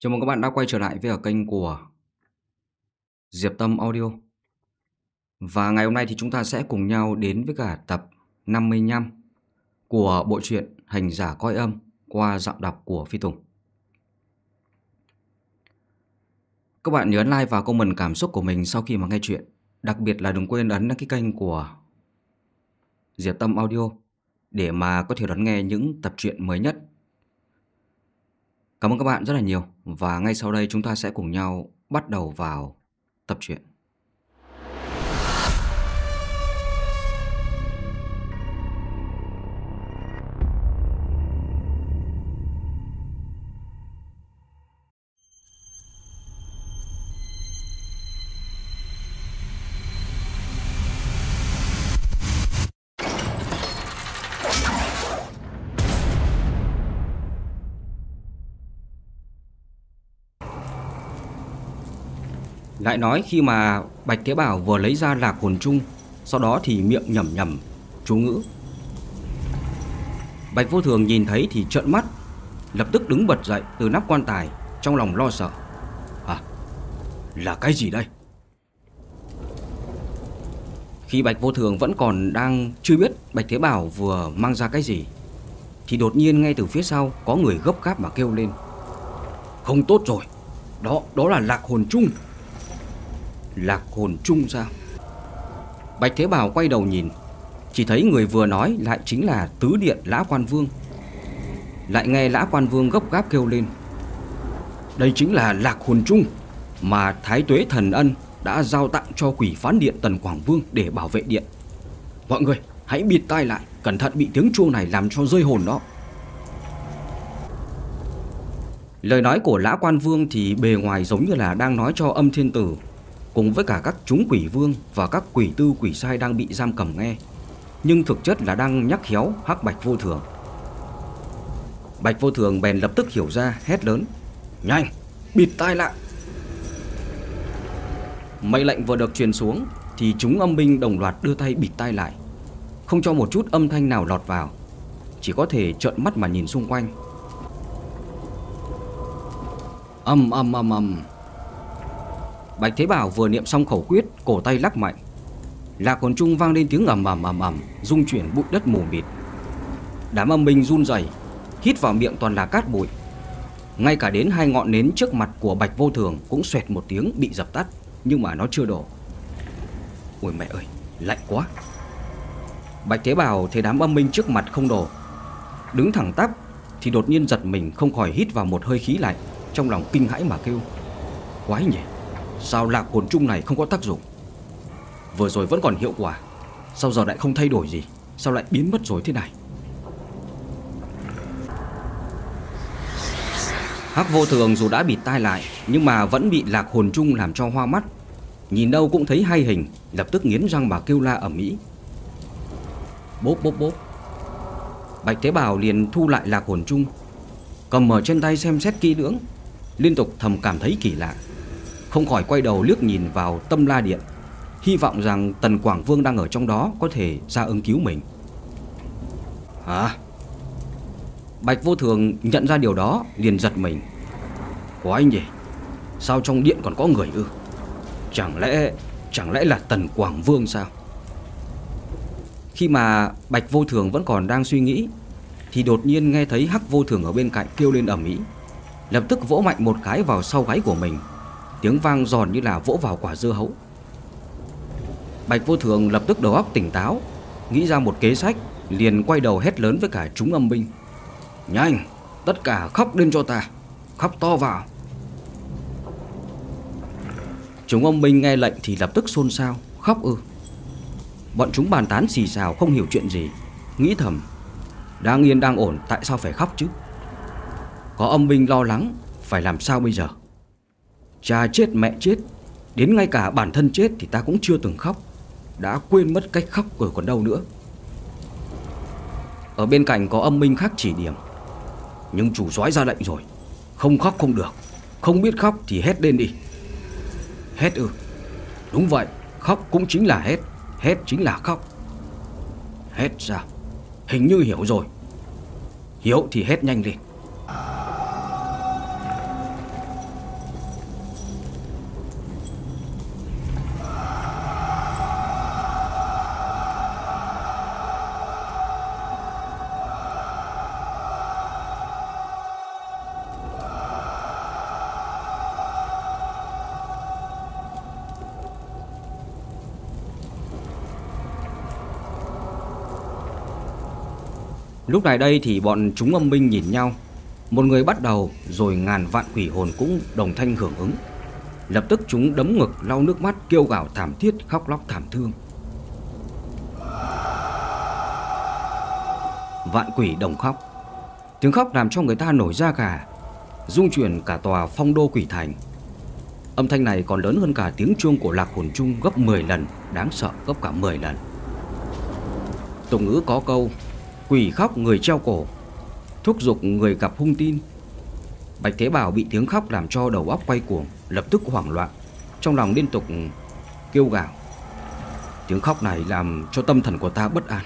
Chào mừng các bạn đã quay trở lại với ở kênh của Diệp Tâm Audio. Và ngày hôm nay thì chúng ta sẽ cùng nhau đến với cả tập 55 của bộ truyện Hành giả coi âm qua giọng đọc của Phi Tùng. Các bạn nhớ like và comment cảm xúc của mình sau khi mà nghe chuyện. Đặc biệt là đừng quên ấn đăng ký kênh của Diệp Tâm Audio để mà có thể đón nghe những tập truyện mới nhất Cảm ơn các bạn rất là nhiều và ngay sau đây chúng ta sẽ cùng nhau bắt đầu vào tập truyện. Lại nói khi mà Bạch Thế Bảo vừa lấy ra lạc hồn chung Sau đó thì miệng nhẩm nhẩm chú ngữ. Bạch Vô Thường nhìn thấy thì trợn mắt Lập tức đứng bật dậy từ nắp quan tài Trong lòng lo sợ. À là cái gì đây? Khi Bạch Vô Thường vẫn còn đang chưa biết Bạch Thế Bảo vừa mang ra cái gì Thì đột nhiên ngay từ phía sau Có người gấp gáp mà kêu lên. Không tốt rồi Đó, đó là lạc hồn chung. Lạc hồn chung sao Bạch Thế Bảo quay đầu nhìn, Chỉ thấy người vừa nói lại chính là Tứ Điện Lã Quan Vương. Lại nghe Lã Quan Vương gấp gáp kêu lên, Đây chính là lạc hồn chung Mà Thái Tuế Thần Ân Đã giao tặng cho quỷ phán điện Tần Quảng Vương Để bảo vệ điện. Mọi người hãy bịt tai lại, Cẩn thận bị tiếng chuông này làm cho rơi hồn đó. Lời nói của Lã Quan Vương thì bề ngoài giống như là đang nói cho âm thiên tử cùng với cả các chúng quỷ vương và các quỷ tư quỷ sai đang bị giam cầm nghe, nhưng thực chất là đang nhắc khéo Hắc Bạch Vô Thường. Bạch Vô Thường bèn lập tức hiểu ra, hét lớn: "Nhanh, bịt tai lại!" Mệnh lệnh vừa được truyền xuống thì chúng âm binh đồng loạt đưa tay bịt tai lại, không cho một chút âm thanh nào lọt vào, chỉ có thể trợn mắt mà nhìn xung quanh. Âm âm âm âm Bạch Thế Bảo vừa niệm xong khẩu quyết, cổ tay lắc mạnh. Lạc hồn trung vang lên tiếng ầm ầm ầm ầm, rung chuyển bụi đất mù mịt. Đám âm binh run rẩy, hít vào miệng toàn là cát bụi. Ngay cả đến hai ngọn nến trước mặt của Bạch Vô Thường cũng xoẹt một tiếng bị dập tắt, nhưng mà nó chưa đổ. Ôi mẹ ơi, lạnh quá. Bạch Thế Bảo thấy đám âm binh trước mặt không đổ, đứng thẳng tắp thì đột nhiên giật mình không khỏi hít vào một hơi khí lạnh, trong lòng kinh hãi mà kêu: "Quái nhỉ?" Sao lạc hồn chung này không có tác dụng? Vừa rồi vẫn còn hiệu quả. Sao giờ lại không thay đổi gì? Sao lại biến mất rồi thế này? Hắc vô thường dù đã bịt tai lại, Nhưng mà vẫn bị lạc hồn chung làm cho hoa mắt. Nhìn đâu cũng thấy hay hình, Lập tức nghiến răng mà kêu la ở Mỹ Bốp bốp bốp. Bạch Thế Bảo liền thu lại lạc hồn chung. Cầm ở trên tay xem xét kỹ lưỡng, Liên tục thầm cảm thấy kỳ lạ không khỏi quay đầu liếc nhìn vào tâm la điện, Hy vọng rằng Tần Quảng Vương đang ở trong đó Có thể ra ứng cứu mình. Hả? Bạch vô thường nhận ra điều đó, Liền giật mình. Có anh nhỉ? Sao trong điện còn có người ư? Chẳng lẽ Chẳng lẽ là Tần Quảng Vương sao? Khi mà Bạch vô thường vẫn còn đang suy nghĩ, Thì đột nhiên nghe thấy Hắc vô thường ở bên cạnh kêu lên ầm ĩ, Lập tức vỗ mạnh một cái vào sau gáy của mình. Tiếng vang giòn như là vỗ vào quả dưa hấu. Bạch vô thường lập tức đầu óc tỉnh táo, Nghĩ ra một kế sách, Liền quay đầu hét lớn với cả chúng âm binh. Nhanh, Tất cả khóc lên cho ta, Khóc to vào. Chúng âm binh nghe lệnh thì lập tức xôn xao, Khóc ư. Bọn chúng bàn tán xì xào, không hiểu chuyện gì, Nghĩ thầm Đang yên đang ổn, tại sao phải khóc chứ? Có âm binh lo lắng, Phải làm sao bây giờ? Cha chết, mẹ chết, Đến ngay cả bản thân chết thì ta cũng chưa từng khóc. Đã quên mất cách khóc rồi còn đâu nữa. Ở bên cạnh có âm minh khác chỉ điểm. Nhưng chủ soái ra lệnh rồi. Không khóc không được. Không biết khóc thì hét lên đi. Hét ư? Đúng vậy. Khóc cũng chính là hét. Hét chính là khóc. Hét sao Hình như hiểu rồi. Hiểu thì hét nhanh lên. Lúc này đây thì bọn chúng âm binh nhìn nhau. Một người bắt đầu rồi ngàn vạn quỷ hồn cũng đồng thanh hưởng ứng. Lập tức chúng đấm ngực, lau nước mắt, kêu gào thảm thiết, khóc lóc thảm thương. Vạn quỷ đồng khóc. Tiếng khóc làm cho người ta nổi da gà Dung chuyển cả tòa phong đô quỷ thành. Âm thanh này còn lớn hơn cả tiếng chuông của lạc hồn chung gấp 10 lần, Đáng sợ gấp cả 10 lần. Tục ngữ có câu Quỷ khóc người treo cổ, Thúc giục người gặp hung tin. Bạch Thế Bảo bị tiếng khóc làm cho đầu óc quay cuồng, Lập tức hoảng loạn, Trong lòng liên tục kêu gào. Tiếng khóc này làm cho tâm thần của ta bất an.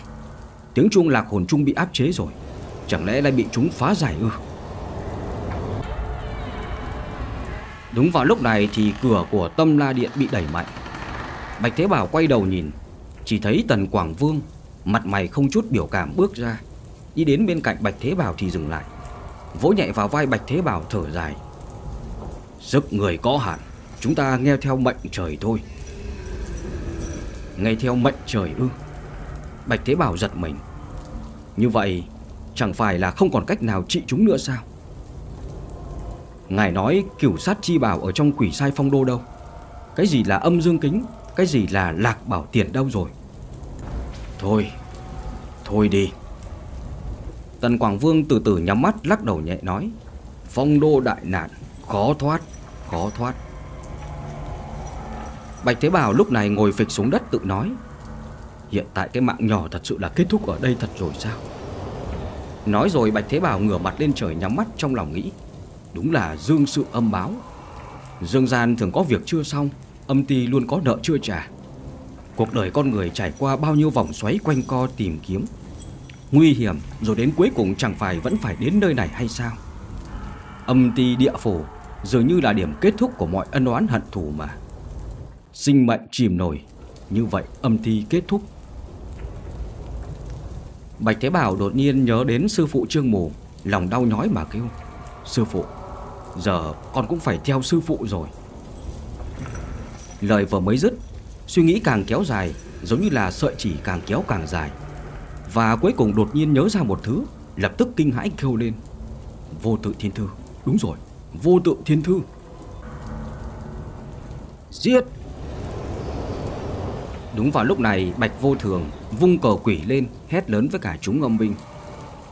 Tiếng chuông lạc hồn chung bị áp chế rồi, Chẳng lẽ lại bị chúng phá giải ư? Đúng vào lúc này thì cửa của tâm la điện bị đẩy mạnh. Bạch Thế Bảo quay đầu nhìn, Chỉ thấy Tần Quảng Vương Mặt mày không chút biểu cảm bước ra. Đi đến bên cạnh Bạch Thế Bảo thì dừng lại. Vỗ nhẹ vào vai Bạch Thế Bảo thở dài. Sức người có hạn, Chúng ta nghe theo mệnh trời thôi. Nghe theo mệnh trời ư? Bạch Thế Bảo giật mình. Như vậy, Chẳng phải là không còn cách nào trị chúng nữa sao? Ngài nói cửu sát chi bảo ở trong quỷ sai phong đô đâu? Cái gì là âm dương kính, Cái gì là lạc bảo tiền đâu rồi? Thôi. Thôi đi. Tần Quảng Vương từ từ nhắm mắt, lắc đầu nhẹ nói, Phong đô đại nạn, Khó thoát Khó thoát. Bạch Thế Bảo lúc này ngồi phịch xuống đất tự nói, Hiện tại cái mạng nhỏ thật sự là kết thúc ở đây thật rồi sao? Nói rồi Bạch Thế Bảo ngửa mặt lên trời nhắm mắt trong lòng nghĩ, Đúng là dương sự âm báo. Dương gian thường có việc chưa xong, Âm ty luôn có nợ chưa trả. Cuộc đời con người trải qua bao nhiêu vòng xoáy quanh co tìm kiếm. Nguy hiểm rồi đến cuối cùng chẳng phải vẫn phải đến nơi này hay sao? Âm ti địa phủ dường như là điểm kết thúc của mọi ân oán hận thù mà. Sinh mệnh chìm nổi, Như vậy âm thi kết thúc. Bạch Thế Bảo đột nhiên nhớ đến sư phụ Trương Mù, Lòng đau nhói mà kêu, Sư phụ, Giờ con cũng phải theo sư phụ rồi. Lời vừa mới dứt Suy nghĩ càng kéo dài, Giống như là sợi chỉ càng kéo càng dài. Và cuối cùng đột nhiên nhớ ra một thứ, Lập tức kinh hãi kêu lên. Vô tự thiên thư. Đúng rồi, Vô tự thiên thư. Giết! Đúng vào lúc này, Bạch Vô Thường vung cờ quỷ lên, hét lớn với cả chúng âm binh.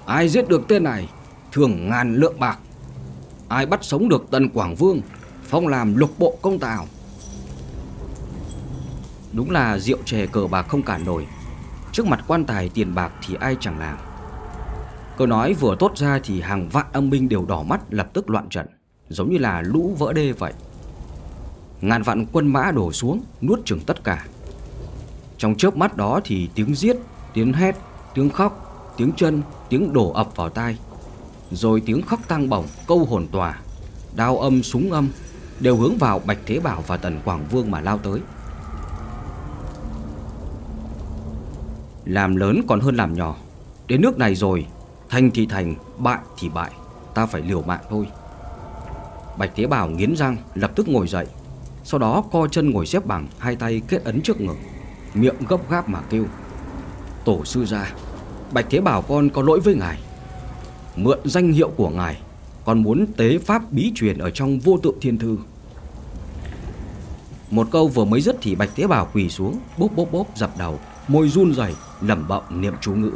Ai giết được tên này? Thường ngàn lượng bạc. Ai bắt sống được Tần Quảng Vương, Phong làm lục bộ công tào? Đúng là rượu chè cờ bạc không cản nổi. Trước mặt quan tài tiền bạc thì ai chẳng làm. Câu nói vừa tốt ra thì hàng vạn âm binh đều đỏ mắt lập tức loạn trận Giống như là lũ vỡ đê vậy. Ngàn vạn quân mã đổ xuống nuốt chừng tất cả. Trong chớp mắt đó thì tiếng giết, tiếng hét, tiếng khóc, tiếng chân, tiếng đổ ập vào tai. Rồi tiếng khóc tăng bổng, câu hồn tòa Đao âm, súng âm Đều hướng vào Bạch Thế Bảo và Tần Quảng Vương mà lao tới. Làm lớn còn hơn làm nhỏ. Đến nước này rồi Thành thì thành, bại thì bại. Ta phải liều mạng thôi. Bạch Thế Bảo nghiến răng lập tức ngồi dậy. Sau đó co chân ngồi xếp bằng Hai tay kết ấn trước ngực Miệng gấp gáp mà kêu Tổ sư ra Bạch Thế Bảo con có lỗi với ngài. Mượn danh hiệu của ngài Con muốn tế pháp bí truyền Ở trong vô tượng thiên thư. Một câu vừa mới dứt thì Bạch Thế Bảo quỳ xuống Bốp bốp bốp dập đầu Môi run rẩy lẩm bẩm niệm chú ngữ.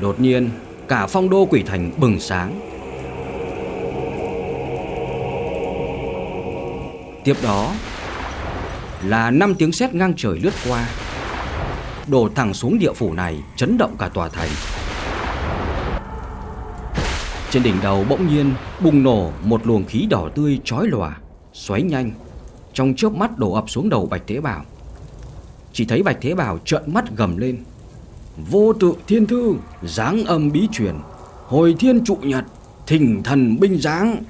Đột nhiên, Cả phong đô quỷ thành bừng sáng. Tiếp đó Là năm tiếng sét ngang trời lướt qua, Đổ thẳng xuống địa phủ này, Chấn động cả tòa thành. Trên đỉnh đầu bỗng nhiên Bùng nổ một luồng khí đỏ tươi chói lòa, Xoáy nhanh. Trong chớp mắt đổ ập xuống đầu Bạch Thế Bảo. Chỉ thấy Bạch Thế Bảo trợn mắt gầm lên. Vô tự thiên thư Giáng âm bí truyền, Hồi thiên trụ nhật Thỉnh thần binh giáng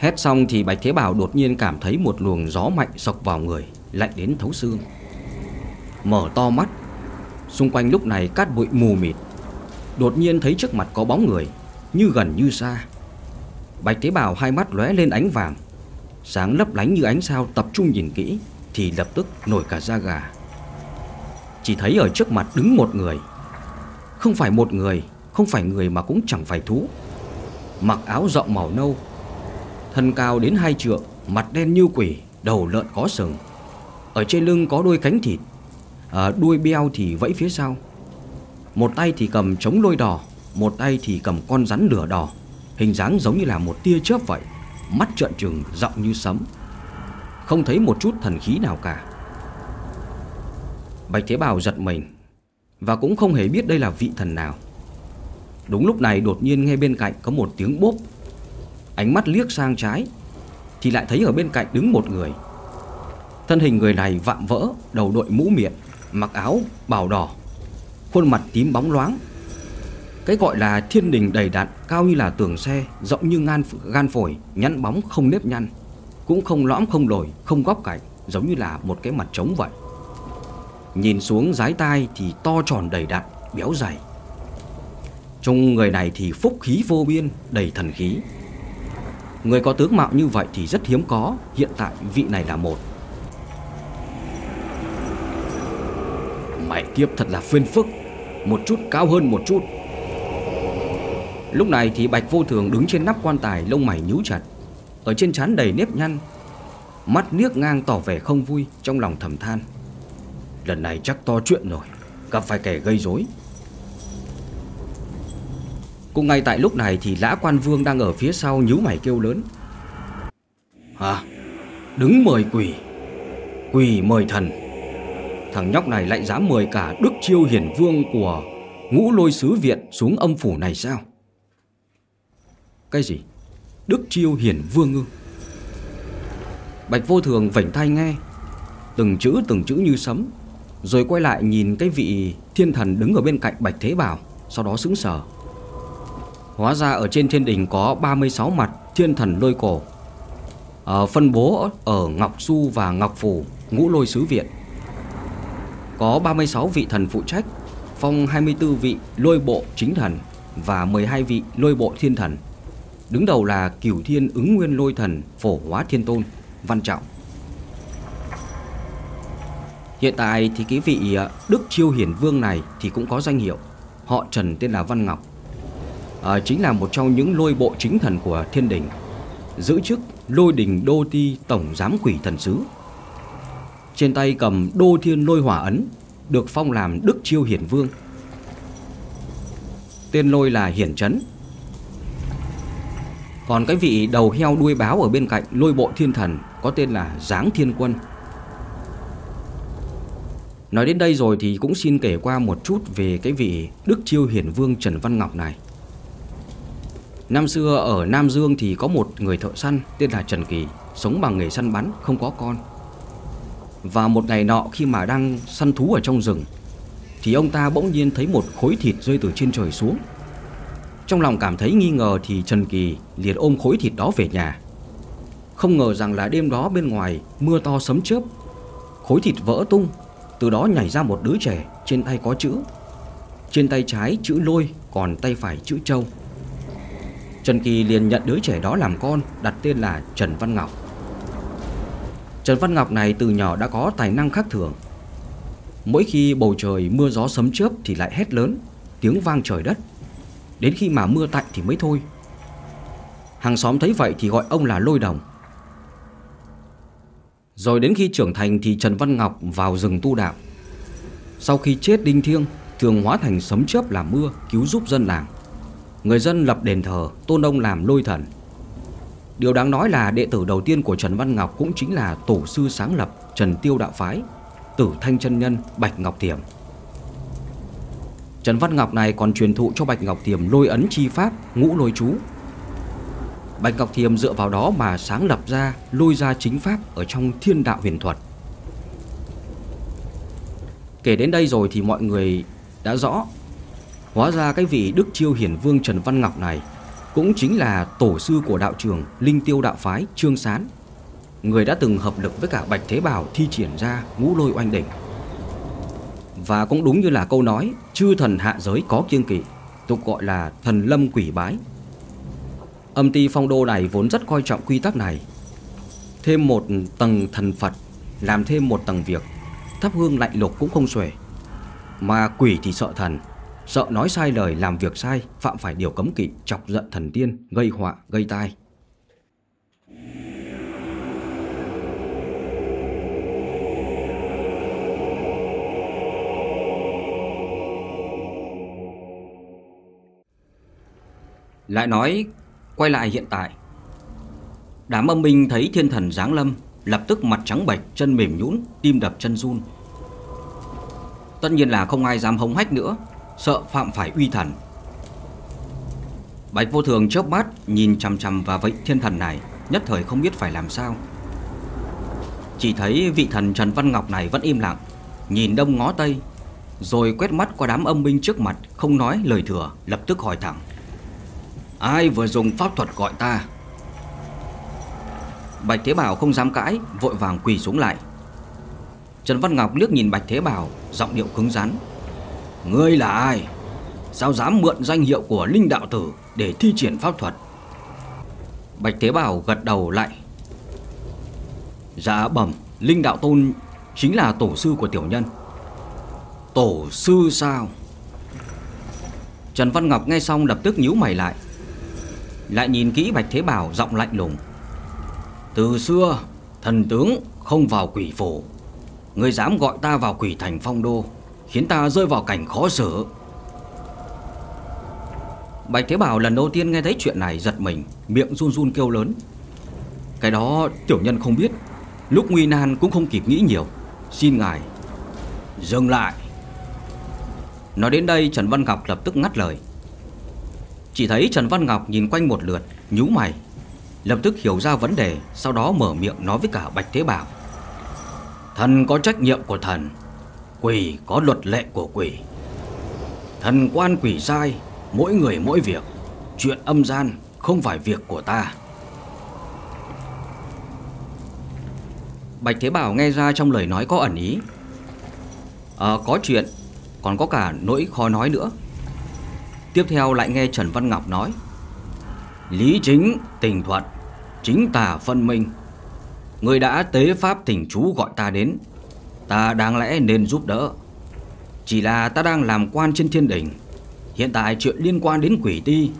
Hét xong thì Bạch Thế Bảo đột nhiên cảm thấy một luồng gió mạnh sộc vào người, Lạnh đến thấu xương. Mở to mắt, Xung quanh lúc này cát bụi mù mịt. Đột nhiên thấy trước mặt có bóng người, Như gần như xa. Bạch Thế Bảo hai mắt lóe lên ánh vàng, Sáng lấp lánh như ánh sao tập trung nhìn kỹ Thì lập tức nổi cả da gà. Chỉ thấy ở trước mặt đứng một người, Không phải một người, Không phải người mà cũng chẳng phải thú. Mặc áo rộng màu nâu Thân cao đến hai trượng Mặt đen như quỷ Đầu lợn có sừng. Ở trên lưng có đôi cánh thịt à, Đuôi beo thì vẫy phía sau. Một tay thì cầm trống lôi đỏ Một tay thì cầm con rắn lửa đỏ. Hình dáng giống như là một tia chớp vậy Mắt trợn trừng rộng như sấm. Không thấy một chút thần khí nào cả. Bạch Thế Bảo giật mình Và cũng không hề biết đây là vị thần nào. Đúng lúc này đột nhiên nghe bên cạnh có một tiếng bốp. Ánh mắt liếc sang trái, Thì lại thấy ở bên cạnh đứng một người. Thân hình người này vạm vỡ, Đầu đội mũ miệng, Mặc áo bào đỏ, Khuôn mặt tím bóng loáng. Cái gọi là thiên đình đầy đặn, Cao như là tường xe, Rộng như ngan gan phổi, Nhăn bóng không nếp nhăn, Cũng không lõm không đổi Không góc cạnh, Giống như là một cái mặt trống vậy. Nhìn xuống dái tai thì to tròn đầy đặn, Béo dày. Trong người này thì phúc khí vô biên, Đầy thần khí. Người có tướng mạo như vậy thì rất hiếm có, Hiện tại vị này là một. Mẹ kiếp thật là phiên phức, Một chút cao hơn một chút. Lúc này thì Bạch Vô Thường đứng trên nắp quan tài, Lông mày nhíu chặt. Ở trên trán đầy nếp nhăn, Mắt liếc ngang tỏ vẻ không vui, Trong lòng thầm than. Lần này chắc to chuyện rồi, Gặp phải kẻ gây rối. Cũng ngay tại lúc này thì Lã Quan Vương đang ở phía sau nhíu mày kêu lớn Hả? Đứng mời quỷ Quỷ mời thần Thằng nhóc này lại dám mời cả Đức Chiêu Hiển Vương của ngũ lôi sứ viện xuống âm phủ này sao? Cái gì? Đức Chiêu Hiển Vương ư? Bạch vô thường vảnh tay nghe, Từng chữ từng chữ như sấm, Rồi quay lại nhìn cái vị thiên thần đứng ở bên cạnh Bạch Thế Bảo, Sau đó sững sờ Hóa ra ở trên thiên đình có 36 mặt thiên thần lôi cổ. Ở Phân bố ở Ngọc Su và Ngọc Phủ, Ngũ lôi sứ viện Có 36 vị thần phụ trách, Phong 24 vị lôi bộ chính thần Và 12 vị lôi bộ thiên thần. Đứng đầu là cửu thiên ứng nguyên lôi thần Phổ hóa thiên tôn, Văn Trọng. Hiện tại thì cái vị ờ, Đức Chiêu Hiển Vương này Thì cũng có danh hiệu. Họ Trần tên là Văn Ngọc à, Chính là một trong những lôi bộ chính thần của thiên đình. Giữ chức lôi đình đô ti tổng giám quỷ thần sứ. Trên tay cầm đô thiên lôi hỏa ấn Được phong làm Đức Chiêu Hiển Vương. Tên lôi là Hiển Trấn. Còn cái vị đầu heo đuôi báo ở bên cạnh lôi bộ thiên thần Có tên là Giáng Thiên Quân. Nói đến đây rồi thì cũng xin kể qua một chút về cái vị Đức Chiêu Hiển Vương Trần Văn Ngọc này. Năm xưa ở Nam Dương thì có một người thợ săn tên là Trần Kỳ, Sống bằng nghề săn bắn, không có con. Và một ngày nọ khi mà đang săn thú ở trong rừng, Thì ông ta bỗng nhiên thấy một khối thịt rơi từ trên trời xuống. Trong lòng cảm thấy nghi ngờ thì Trần Kỳ liền ôm khối thịt đó về nhà. Không ngờ rằng là đêm đó bên ngoài mưa to sấm chớp, Khối thịt vỡ tung, Từ đó nhảy ra một đứa trẻ trên tay có chữ. Trên tay trái chữ lôi, còn tay phải chữ châu Trần Kỳ liền nhận đứa trẻ đó làm con, Đặt tên là Trần Văn Ngọc. Trần Văn Ngọc này từ nhỏ đã có tài năng khác thường. Mỗi khi bầu trời mưa gió sấm chớp Thì lại hét lớn, Tiếng vang trời đất. Đến khi mà mưa tạnh thì mới thôi. Hàng xóm thấy vậy thì gọi ông là lôi đồng. Rồi đến khi trưởng thành thì Trần Văn Ngọc vào rừng tu đạo. Sau khi chết đinh thiêng, Thường hóa thành sấm chớp làm mưa Cứu giúp dân làng. Người dân lập đền thờ, tôn ông làm lôi thần. Điều đáng nói là đệ tử đầu tiên của Trần Văn Ngọc Cũng chính là tổ sư sáng lập Trần Tiêu Đạo Phái, Tử Thanh chân Nhân Bạch Ngọc Thiểm Trần Văn Ngọc này còn truyền thụ cho Bạch Ngọc Thiểm lôi ấn chi pháp, ngũ lôi chú. Bạch Ngọc Thiểm dựa vào đó mà sáng lập ra, lôi ra chính pháp ở trong thiên đạo huyền thuật. Kể đến đây rồi thì mọi người đã rõ Hóa ra cái vị Đức Chiêu Hiển Vương Trần Văn Ngọc này cũng chính là tổ sư của đạo trường Linh Tiêu Đạo Phái Trương Sán, người đã từng hợp lực với cả Bạch Thế Bảo thi triển ra ngũ lôi oanh đỉnh. Và cũng đúng như là câu nói, chư thần hạ giới có kiêng kỵ, tục gọi là thần lâm quỷ bái. Âm ty phong đô này vốn rất coi trọng quy tắc này. Thêm một tầng thần Phật, làm thêm một tầng việc, thắp hương lạnh lục cũng không xuể. Mà quỷ thì sợ thần, Sợ nói sai lời, làm việc sai, Phạm phải điều cấm kỵ, Chọc giận thần tiên, Gây họa, gây tai. Lại nói, Quay lại hiện tại. Đám âm minh thấy thiên thần giáng lâm, Lập tức mặt trắng bệch, Chân mềm nhũn, Tim đập chân run. Tất nhiên là không ai dám hống hách nữa sợ phạm phải uy thần. Bạch vô thường chớp mắt nhìn chằm chằm vào vị thiên thần này, nhất thời không biết phải làm sao. Chỉ thấy vị thần Trần Văn Ngọc này vẫn im lặng, nhìn đông ngó tây, rồi quét mắt qua đám âm binh trước mặt, không nói lời thừa, lập tức hỏi thẳng. Ai vừa dùng pháp thuật gọi ta? Bạch Thế Bảo không dám cãi, vội vàng quỳ xuống lại. Trần Văn Ngọc liếc nhìn Bạch Thế Bảo, giọng điệu cứng rắn, Ngươi là ai? Sao dám mượn danh hiệu của Linh Đạo Tử để thi triển pháp thuật? Bạch Thế Bảo gật đầu lại. Dạ bẩm, Linh Đạo Tôn chính là tổ sư của tiểu nhân. Tổ sư sao? Trần Văn Ngọc nghe xong lập tức nhíu mày lại. Lại nhìn kỹ Bạch Thế Bảo giọng lạnh lùng. Từ xưa, thần tướng không vào quỷ phủ. Ngươi dám gọi ta vào quỷ thành phong đô Khiến ta rơi vào cảnh khó xử. Bạch Thế Bảo lần đầu tiên nghe thấy chuyện này giật mình, Miệng run run kêu lớn. Cái đó tiểu nhân không biết, Lúc nguy nan cũng không kịp nghĩ nhiều. Xin ngài, Dừng lại. Nói đến đây, Trần Văn Ngọc lập tức ngắt lời. Chỉ thấy Trần Văn Ngọc nhìn quanh một lượt, nhíu mày, Lập tức hiểu ra vấn đề, Sau đó mở miệng nói với cả Bạch Thế Bảo. Thần có trách nhiệm của thần Quỷ có luật lệ của quỷ. Thần quan quỷ sai Mỗi người mỗi việc. Chuyện âm gian không phải việc của ta. Bạch Thế Bảo nghe ra trong lời nói có ẩn ý. À, Có chuyện Còn có cả nỗi khó nói nữa. Tiếp theo lại nghe Trần Văn Ngọc nói. Lý chính tình thuận Chính tà phân minh. Người đã tế pháp thỉnh chú gọi ta đến. Ta đáng lẽ nên giúp đỡ. Chỉ là ta đang làm quan trên thiên đỉnh Hiện tại chuyện liên quan đến quỷ ti,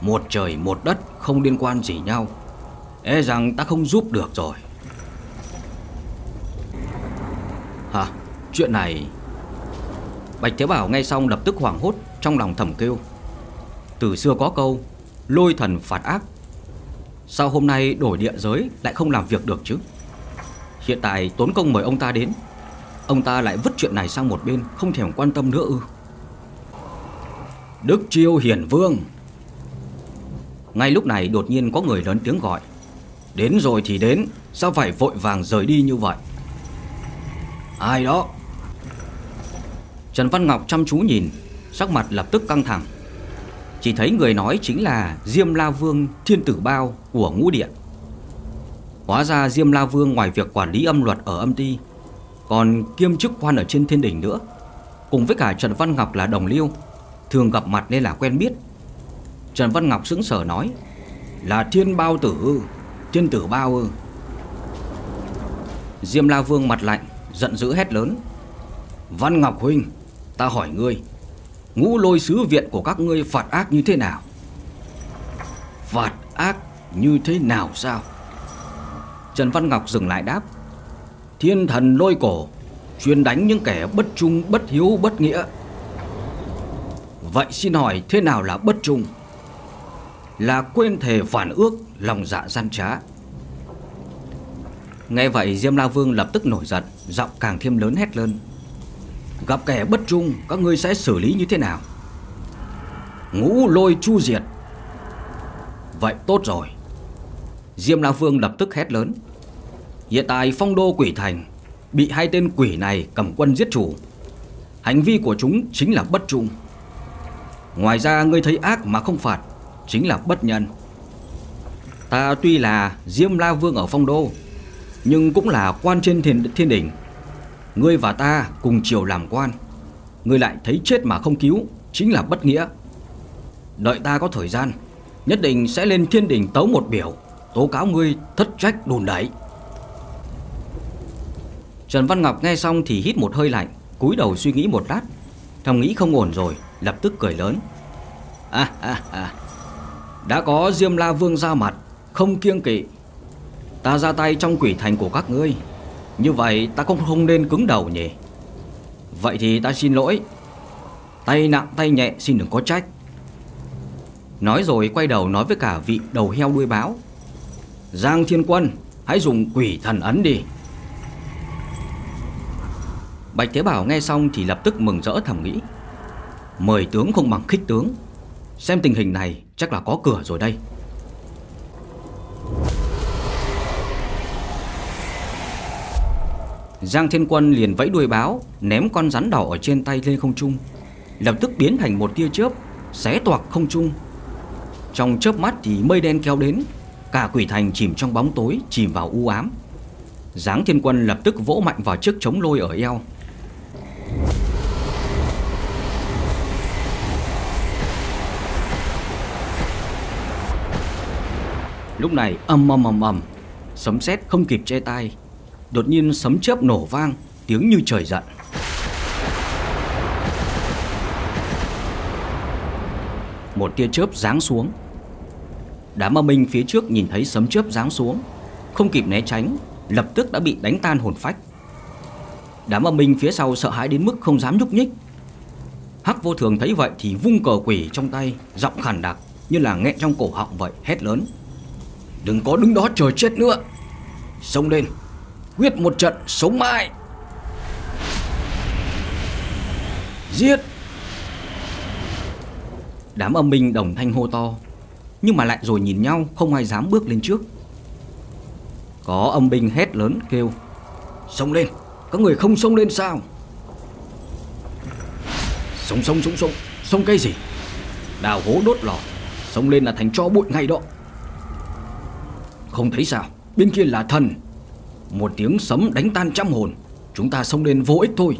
Một trời một đất không liên quan gì nhau. E rằng ta không giúp được rồi. Hả? Chuyện này. Bạch Thế Bảo ngay xong lập tức hoảng hốt Trong lòng thầm kêu. Từ xưa có câu, Lôi thần phạt ác. Sao hôm nay đổi địa giới lại không làm việc được chứ? Hiện tại tốn công mời ông ta đến. Ông ta lại vứt chuyện này sang một bên, Không thèm quan tâm nữa ư? Đức Chiêu Hiển Vương. Ngay lúc này đột nhiên có người lớn tiếng gọi. Đến rồi thì đến, Sao phải vội vàng rời đi như vậy? Ai đó? Trần Văn Ngọc chăm chú nhìn, Sắc mặt lập tức căng thẳng. Chỉ thấy người nói chính là Diêm La Vương Thiên Tử Bao của Ngũ Điện. Hóa ra Diêm La Vương ngoài việc quản lý âm luật ở âm ty còn kiêm chức quan ở trên thiên đỉnh nữa. Cùng với cả Trần Văn Ngọc là đồng liêu, Thường gặp mặt nên là quen biết. Trần Văn Ngọc sững sờ nói, Là thiên bao tử ư Thiên tử bao ư? Diêm La Vương mặt lạnh, Giận dữ hét lớn, Văn Ngọc Huynh, Ta hỏi ngươi, Ngũ lôi sứ viện của các ngươi phạt ác như thế nào? Phạt ác như thế nào sao? Trần Văn Ngọc dừng lại đáp Thiên thần lôi cổ, Chuyên đánh những kẻ bất trung, bất hiếu, bất nghĩa. Vậy xin hỏi thế nào là bất trung? Là quên thề phản ước, Lòng dạ gian trá. Nghe vậy Diêm La Vương lập tức nổi giận, Giọng càng thêm lớn hét lên. Gặp kẻ bất trung, Các ngươi sẽ xử lý như thế nào? Ngũ lôi chu diệt. Vậy tốt rồi. Diêm La Vương lập tức hét lớn. Hiện tại phong đô quỷ thành Bị hai tên quỷ này cầm quân giết chủ Hành vi của chúng chính là bất trung Ngoài ra ngươi thấy ác mà không phạt chính là bất nhân. Ta tuy là Diêm La Vương ở phong đô, nhưng cũng là quan trên thiên, thiên đỉnh. Ngươi và ta cùng chiều làm quan, ngươi lại thấy chết mà không cứu, chính là bất nghĩa. Đợi ta có thời gian, nhất định sẽ lên thiên đỉnh tấu một biểu, tố cáo ngươi thất trách đùn đẩy. Trần Văn Ngọc nghe xong thì hít một hơi lạnh, cúi đầu suy nghĩ một lát, thầm nghĩ không ổn rồi, lập tức cười lớn. À, à, à. Đã có Diêm La Vương ra mặt, không kiêng kỵ. Ta ra tay trong quỷ thành của các ngươi, như vậy ta cũng không nên cứng đầu nhỉ. Vậy thì ta xin lỗi. Tay nặng tay nhẹ xin đừng có trách. Nói rồi quay đầu nói với cả vị đầu heo đuôi báo. Giang Thiên Quân, hãy dùng quỷ thần ấn đi. Bạch Thế Bảo nghe xong thì lập tức mừng rỡ thầm nghĩ. Mời tướng không bằng khích tướng. Xem tình hình này, chắc là có cửa rồi đây. Giang Thiên Quân liền vẫy đuôi báo, Ném con rắn đỏ ở trên tay lên không trung. Lập tức biến thành một tia chớp, Xé toạc không trung. Trong chớp mắt thì mây đen kéo đến, Cả quỷ thành chìm trong bóng tối, Chìm vào u ám. Giáng Thiên Quân lập tức vỗ mạnh vào chiếc chống lôi ở eo. Lúc này ầm ầm ầm ầm, sấm sét không kịp che tay đột nhiên sấm chớp nổ vang, tiếng như trời giận. Một tia chớp giáng xuống. Đám âm minh phía trước nhìn thấy sấm chớp giáng xuống, không kịp né tránh, lập tức đã bị đánh tan hồn phách. Đám âm minh phía sau sợ hãi đến mức không dám nhúc nhích. Hắc vô thường thấy vậy thì vung cờ quỷ trong tay, giọng khàn đặc như là nghẹn trong cổ họng vậy, hét lớn. Đừng có đứng đó chờ chết nữa. Xông lên Quyết một trận sống mãi. Giết! Đám âm minh đồng thanh hô to Nhưng mà lại rồi nhìn nhau Không ai dám bước lên trước. Có âm binh hét lớn kêu Xông lên. Các người không xông lên sao? Xông xông xông xông. Xông cái gì? Đào hố đốt lò. Xông lên là thành cho bụi ngay đó. Không thấy sao? Bên kia là thần. Một tiếng sấm đánh tan trăm hồn. Chúng ta xông lên vô ích thôi.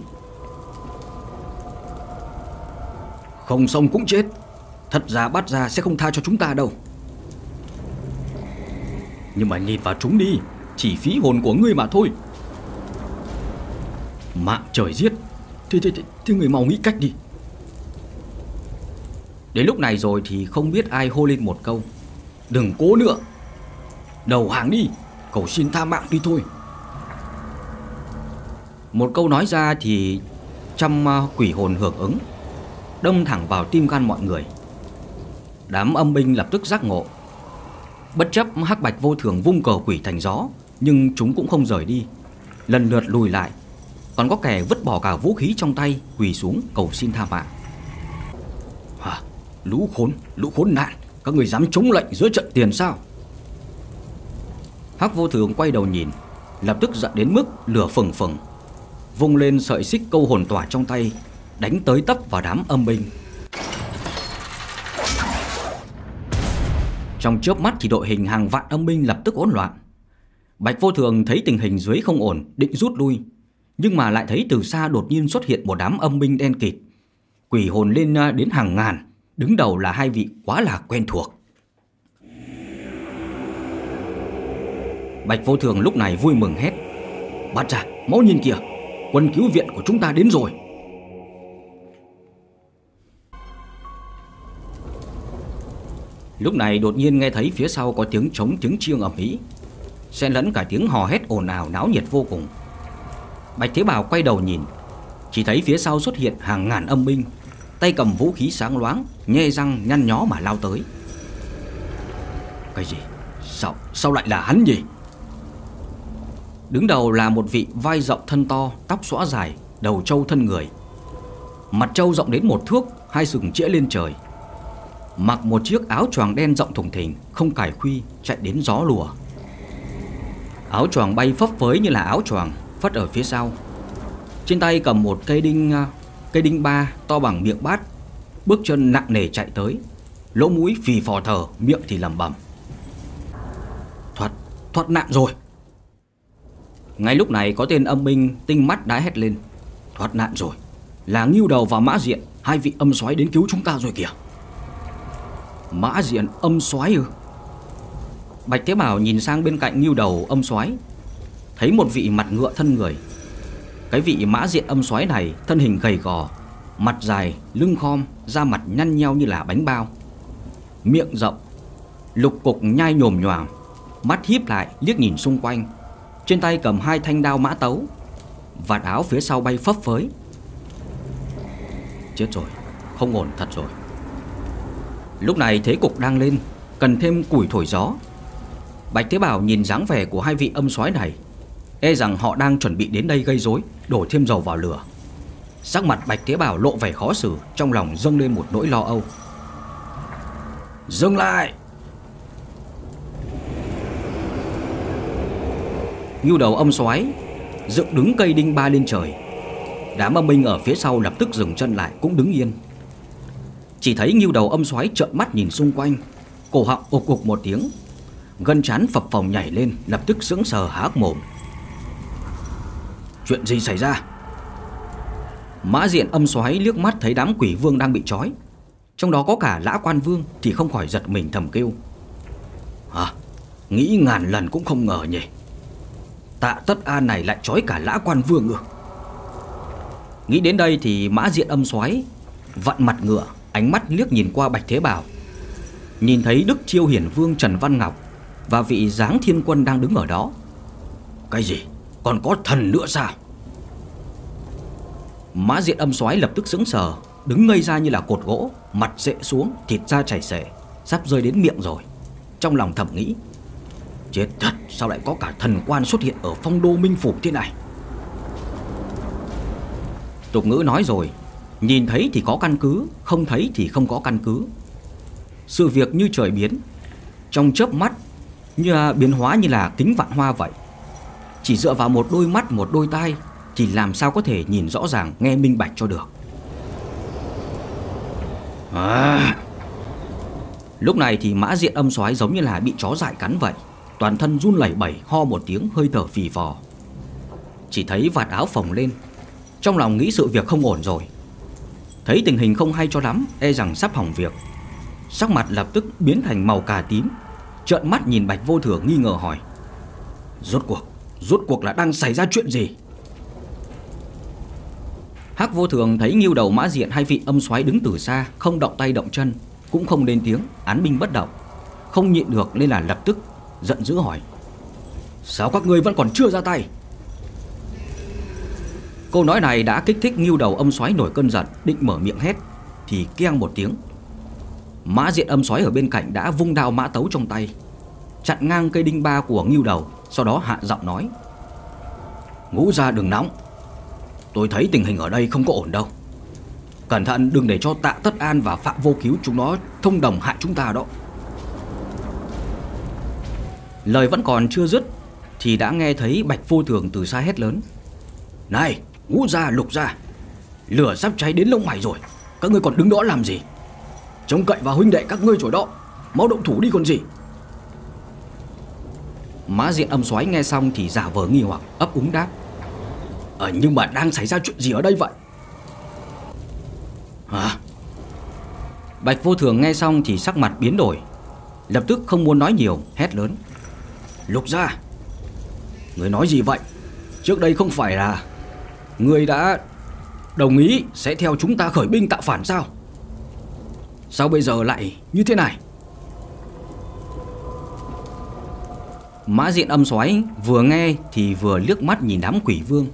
Không xông cũng chết. Thật ra bắt ra sẽ không tha cho chúng ta đâu. Nhưng mà nhìn vào chúng đi. Chỉ phí hồn của ngươi mà thôi. Mạng trời giết. Thì, thì, thì, thì người mau nghĩ cách đi. Đến lúc này rồi thì không biết ai hô lên một câu. Đừng cố nữa. Đầu hàng đi Cầu xin tha mạng đi thôi. Một câu nói ra thì Trăm à, quỷ hồn hưởng ứng Đâm thẳng vào tim gan mọi người. Đám âm binh lập tức giác ngộ. Bất chấp hắc bạch vô thường vung cờ quỷ thành gió Nhưng chúng cũng không rời đi. Lần lượt lùi lại. Còn có kẻ vứt bỏ cả vũ khí trong tay Quỳ xuống cầu xin tha mạng. À, Lũ khốn, lũ khốn nạn. Các người dám chống lệnh giữa trận tiền sao? Hắc vô thường quay đầu nhìn Lập tức giận đến mức lửa phừng phừng Vung lên sợi xích câu hồn tỏa trong tay Đánh tới tấp vào đám âm binh. Trong chớp mắt thì đội hình hàng vạn âm binh lập tức hỗn loạn. Bạch vô thường thấy tình hình dưới không ổn Định rút lui. Nhưng mà lại thấy từ xa đột nhiên xuất hiện một đám âm binh đen kịt. Quỷ hồn lên à, đến hàng ngàn Đứng đầu là hai vị quá là quen thuộc. Bạch vô thường lúc này vui mừng hét Bắt ra, máu nhìn kìa Quân cứu viện của chúng ta đến rồi. Lúc này đột nhiên nghe thấy phía sau có tiếng trống tiếng chiêng ầm ĩ, xen lẫn cả tiếng hò hét ồn ào náo nhiệt vô cùng. Bạch Thế Bảo quay đầu nhìn, chỉ thấy phía sau xuất hiện hàng ngàn âm binh, tay cầm vũ khí sáng loáng, Nhê răng nhăn nhó mà lao tới. Cái gì? Sao sao lại là hắn gì? Đứng đầu là một vị vai rộng thân to, tóc xõa dài, đầu trâu thân người. Mặt trâu rộng đến một thước, hai sừng chĩa lên trời. Mặc một chiếc áo choàng đen rộng thùng thình, không cải khuy, chạy đến gió lùa. Áo choàng bay phấp phới như là áo choàng, phất ở phía sau. Trên tay cầm một cây đinh à, cây đinh ba to bằng miệng bát, bước chân nặng nề chạy tới, Lỗ mũi phì phò thở Miệng thì lẩm bẩm. Thoát, thoát nạn rồi. Ngay lúc này có tên âm binh tinh mắt đã hét lên. Thoát nạn rồi. Là Ngưu Đầu và Mã Diện Hai vị âm soái đến cứu chúng ta rồi kìa. Mã Diện âm soái ư? Bạch Thế Bảo nhìn sang bên cạnh Ngưu Đầu âm soái. Thấy một vị mặt ngựa thân người. Cái vị Mã Diện âm soái này Thân hình gầy gò Mặt dài, lưng khom, da mặt nhăn nheo như là bánh bao. Miệng rộng Lục cục nhai nhồm nhòm Mắt híp lại liếc nhìn xung quanh. Trên tay cầm hai thanh đao mã tấu Vạt áo phía sau bay phấp phới. Chết rồi Không ổn thật rồi. Lúc này thế cục đang lên Cần thêm củi thổi gió. Bạch Thế Bảo nhìn dáng vẻ của hai vị âm soái này E rằng họ đang chuẩn bị đến đây gây rối, Đổ thêm dầu vào lửa. Sắc mặt Bạch Thế Bảo lộ vẻ khó xử, Trong lòng dâng lên một nỗi lo âu. Dừng lại! Ngưu đầu âm xoái Dựng đứng cây đinh ba lên trời. Đám âm binh ở phía sau lập tức dừng chân lại Cũng đứng yên. Chỉ thấy ngưu đầu âm xoái trợn mắt nhìn xung quanh, Cổ họng ục ục một tiếng. Gân chán phập phồng nhảy lên, Lập tức sững sờ há mồm. Chuyện gì xảy ra? Mã diện âm xoáy liếc mắt thấy đám quỷ vương đang bị trói. Trong đó có cả lã quan vương Thì không khỏi giật mình thầm kêu. À, Nghĩ ngàn lần cũng không ngờ nhỉ. Tạ tất an này lại trói cả lã quan vương ư? Nghĩ đến đây thì mã diện âm xoáy Vặn mặt ngựa Ánh mắt liếc nhìn qua Bạch Thế Bảo. Nhìn thấy Đức Chiêu Hiển Vương Trần Văn Ngọc Và vị giáng thiên quân đang đứng ở đó. Cái gì? Còn có thần nữa sao? Mã diện âm soái lập tức sững sờ, Đứng ngây ra như là cột gỗ, Mặt dệ xuống, thịt da chảy xệ, Sắp rơi đến miệng rồi. Trong lòng thầm nghĩ, Chết thật, sao lại có cả thần quan xuất hiện Ở phong đô minh phủ thế này? Tục ngữ nói rồi, Nhìn thấy thì có căn cứ, Không thấy thì không có căn cứ. Sự việc như trời biến, Trong chớp mắt, như à, biến hóa như là kính vạn hoa vậy. Chỉ dựa vào một đôi mắt, một đôi tai, Thì làm sao có thể nhìn rõ ràng, Nghe minh bạch cho được? À. Lúc này thì mã diện âm soái giống như là bị chó dại cắn vậy. Toàn thân run lẩy bẩy, ho một tiếng, hơi thở phì phò. Chỉ thấy vạt áo phồng lên. Trong lòng nghĩ sự việc không ổn rồi. Thấy tình hình không hay cho lắm E rằng sắp hỏng việc. Sắc mặt lập tức biến thành màu cà tím. Trợn mắt nhìn Bạch Vô Thường nghi ngờ hỏi. Rốt cuộc Rốt cuộc là đang xảy ra chuyện gì? Hắc Vô Thường thấy nghiêu đầu mã diện hai vị âm soái đứng từ xa, Không động tay động chân, Cũng không lên tiếng, Án binh bất động. Không nhịn được nên là lập tức Giận dữ hỏi, Sao các ngươi vẫn còn chưa ra tay? Câu nói này đã kích thích nghiêu đầu âm soái nổi cơn giận, Định mở miệng hét, Thì keng một tiếng. Mã diện âm soái ở bên cạnh đã vung đao mã tấu trong tay, Chặn ngang cây đinh ba của nghiêu đầu. Sau đó hạ giọng nói, Ngũ ra đừng nóng. Tôi thấy tình hình ở đây không có ổn đâu. Cẩn thận đừng để cho tạ tất an và phạm vô cứu chúng nó thông đồng hại chúng ta đó. Lời vẫn còn chưa dứt Thì đã nghe thấy Bạch Vô Thường từ xa hét lớn, Này, ngũ ra lục ra Lửa sắp cháy đến lông mày rồi. Các ngươi còn đứng đó làm gì? Trông cậy vào huynh đệ các ngươi rồi đó. Mau động thủ đi còn gì? Má diện âm xoáy nghe xong thì giả vờ nghi hoặc, ấp úng đáp. Ờ nhưng mà đang xảy ra chuyện gì ở đây vậy? Hả? Bạch vô thường nghe xong thì sắc mặt biến đổi, Lập tức không muốn nói nhiều, Hét lớn. Lục ra Người nói gì vậy? Trước đây không phải là Người đã đồng ý sẽ theo chúng ta khởi binh tạo phản sao? Sao bây giờ lại như thế này? Mã diện âm xoáy vừa nghe thì vừa liếc mắt nhìn đám quỷ vương.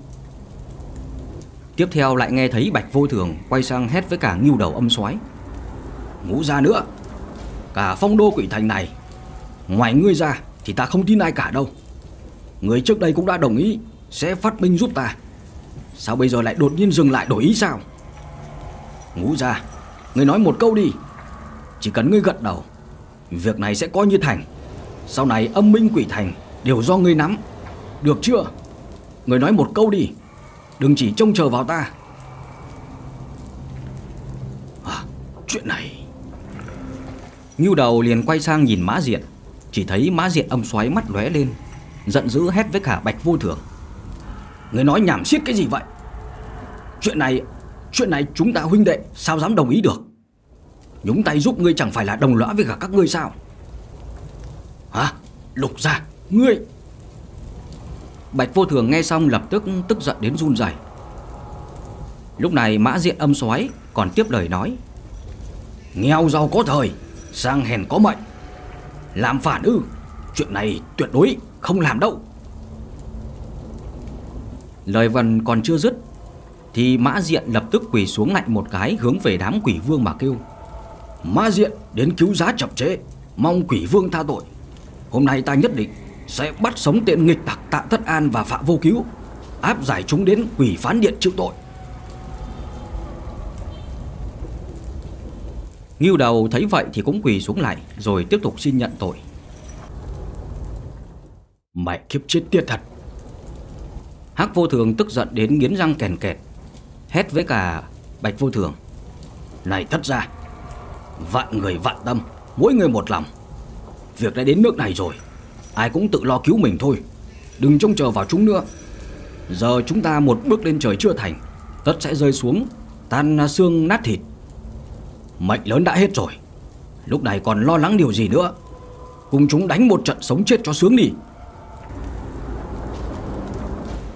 Tiếp theo lại nghe thấy Bạch Vô Thường quay sang hét với cả nghiêu đầu âm xoáy. Ngũ ra nữa, Cả phong đô quỷ thành này, Ngoài ngươi ra thì ta không tin ai cả đâu. Người trước đây cũng đã đồng ý Sẽ phát binh giúp ta. Sao bây giờ lại đột nhiên dừng lại đổi ý sao? Ngũ ra Ngươi nói một câu đi. Chỉ cần ngươi gật đầu, Việc này sẽ coi như thành. Sau này âm minh quỷ thành Đều do ngươi nắm. Được chưa? Người nói một câu đi. Đừng chỉ trông chờ vào ta. À, Chuyện này. Ngưu đầu liền quay sang nhìn mã diện Chỉ thấy mã diện âm xoáy mắt lóe lên Giận dữ hét với cả bạch vô thường. Người nói nhảm xiết cái gì vậy? Chuyện này Chuyện này chúng ta huynh đệ Sao dám đồng ý được? Nhúng tay giúp ngươi chẳng phải là đồng lõa với cả các ngươi sao? Hả? Lục ra. Ngươi! Bạch vô thường nghe xong lập tức tức giận đến run rẩy. Lúc này mã diện âm soái còn tiếp lời nói. Nghèo giàu có thời, Sang hèn có mệnh. Làm phản ư, Chuyện này tuyệt đối không làm đâu. Lời vần còn chưa dứt, Thì mã diện lập tức quỳ xuống lạnh một cái Hướng về đám quỷ vương mà kêu. Mã diện đến cứu giá chậm chế Mong quỷ vương tha tội. Hôm nay ta nhất định sẽ bắt sống tiện nghịch tặc tạ thất an và phạm vô cứu, Áp giải chúng đến quỷ phán điện chịu tội. Ngưu đầu thấy vậy thì cũng quỳ xuống lại, Rồi tiếp tục xin nhận tội. Mẹ kiếp chết tiệt thật. Hắc vô thường tức giận đến nghiến răng kèn kẹt, Hét với cả bạch vô thường. Này thất ra Vạn người vạn tâm, Mỗi người một lòng. Việc đã đến nước này rồi. Ai cũng tự lo cứu mình thôi. Đừng trông chờ vào chúng nữa. Giờ chúng ta một bước lên trời chưa thành, Tất sẽ rơi xuống Tan xương nát thịt. Mệnh lớn đã hết rồi. Lúc này còn lo lắng điều gì nữa? Cùng chúng đánh một trận sống chết cho sướng đi.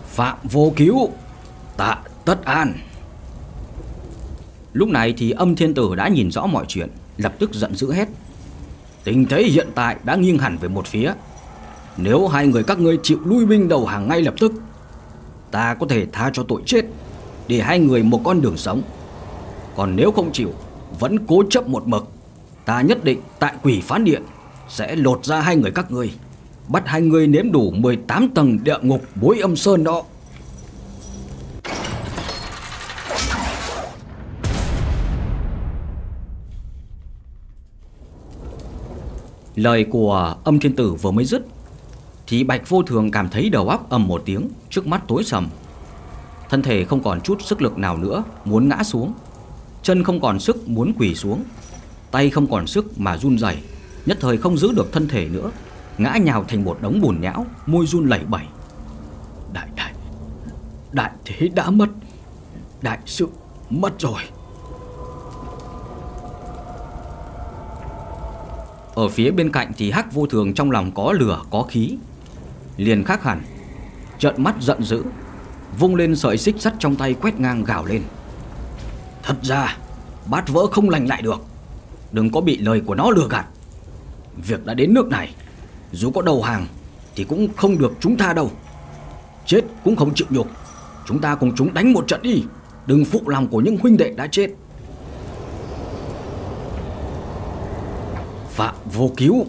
Phạm vô cứu, Tạ tất an. Lúc này thì âm thiên tử đã nhìn rõ mọi chuyện, Lập tức giận dữ hết Tình thế hiện tại đã nghiêng hẳn về một phía. Nếu hai người các ngươi chịu lui binh đầu hàng ngay lập tức, Ta có thể tha cho tội chết, Để hai người một con đường sống. Còn nếu không chịu, Vẫn cố chấp một mực, Ta nhất định tại quỷ phán điện Sẽ lột ra hai người các ngươi, Bắt hai người nếm đủ 18 tầng địa ngục bối âm sơn đó. Lời của âm thiên tử vừa mới dứt, Thì bạch vô thường cảm thấy đầu óc ầm một tiếng, Trước mắt tối sầm. Thân thể không còn chút sức lực nào nữa, Muốn ngã xuống. Chân không còn sức muốn quỳ xuống. Tay không còn sức mà run rẩy, Nhất thời không giữ được thân thể nữa. Ngã nhào thành một đống bùn nhão, Môi run lẩy bẩy. Đại đại Đại thế đã mất. Đại sự mất rồi. Ở phía bên cạnh thì hắc vô thường trong lòng có lửa, có khí. Liền khác hẳn, Trợn mắt giận dữ, Vung lên sợi xích sắt trong tay quét ngang gào lên. Thật ra, Bát vỡ không lành lại được. Đừng có bị lời của nó lừa gạt. Việc đã đến nước này, Dù có đầu hàng Thì cũng không được chúng ta đâu. Chết cũng không chịu nhục. Chúng ta cùng chúng đánh một trận đi. Đừng phụ lòng của những huynh đệ đã chết. Phạm vô cứu.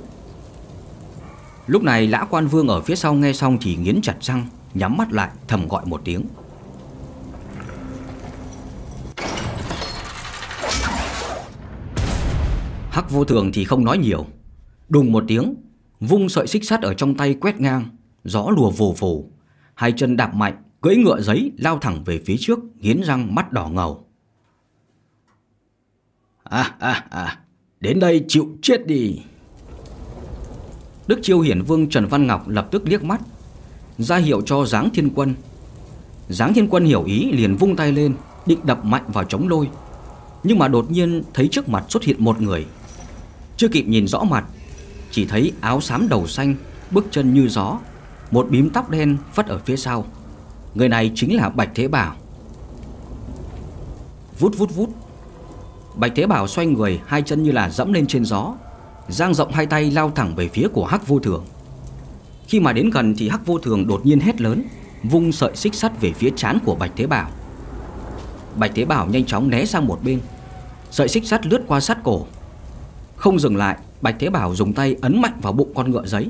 Lúc này lã quan vương ở phía sau nghe xong thì nghiến chặt răng Nhắm mắt lại thầm gọi một tiếng. Hắc vô thường thì không nói nhiều. Đùng một tiếng Vung sợi xích sắt ở trong tay quét ngang Gió lùa vồ vồ, Hai chân đạp mạnh Cưỡi ngựa giấy lao thẳng về phía trước Nghiến răng mắt đỏ ngầu. À à à Đến đây chịu chết đi. Đức Chiêu Hiển Vương Trần Văn Ngọc lập tức liếc mắt, ra hiệu cho Giáng Thiên Quân. Giáng Thiên Quân hiểu ý, liền vung tay lên, Định đập mạnh vào chống lôi. Nhưng mà đột nhiên thấy trước mặt xuất hiện một người. Chưa kịp nhìn rõ mặt, Chỉ thấy áo xám đầu xanh, Bước chân như gió, Một bím tóc đen phất ở phía sau. Người này chính là Bạch Thế Bảo Vút vút vút. Bạch Thế Bảo xoay người, Hai chân như là dẫm lên trên gió. Giang rộng hai tay lao thẳng về phía của Hắc Vô Thường. Khi mà đến gần thì Hắc Vô Thường đột nhiên hét lớn, Vung sợi xích sắt về phía chán của Bạch Thế Bảo. Bạch Thế Bảo nhanh chóng né sang một bên, Sợi xích sắt lướt qua sát cổ. Không dừng lại, Bạch Thế Bảo dùng tay ấn mạnh vào bụng con ngựa giấy.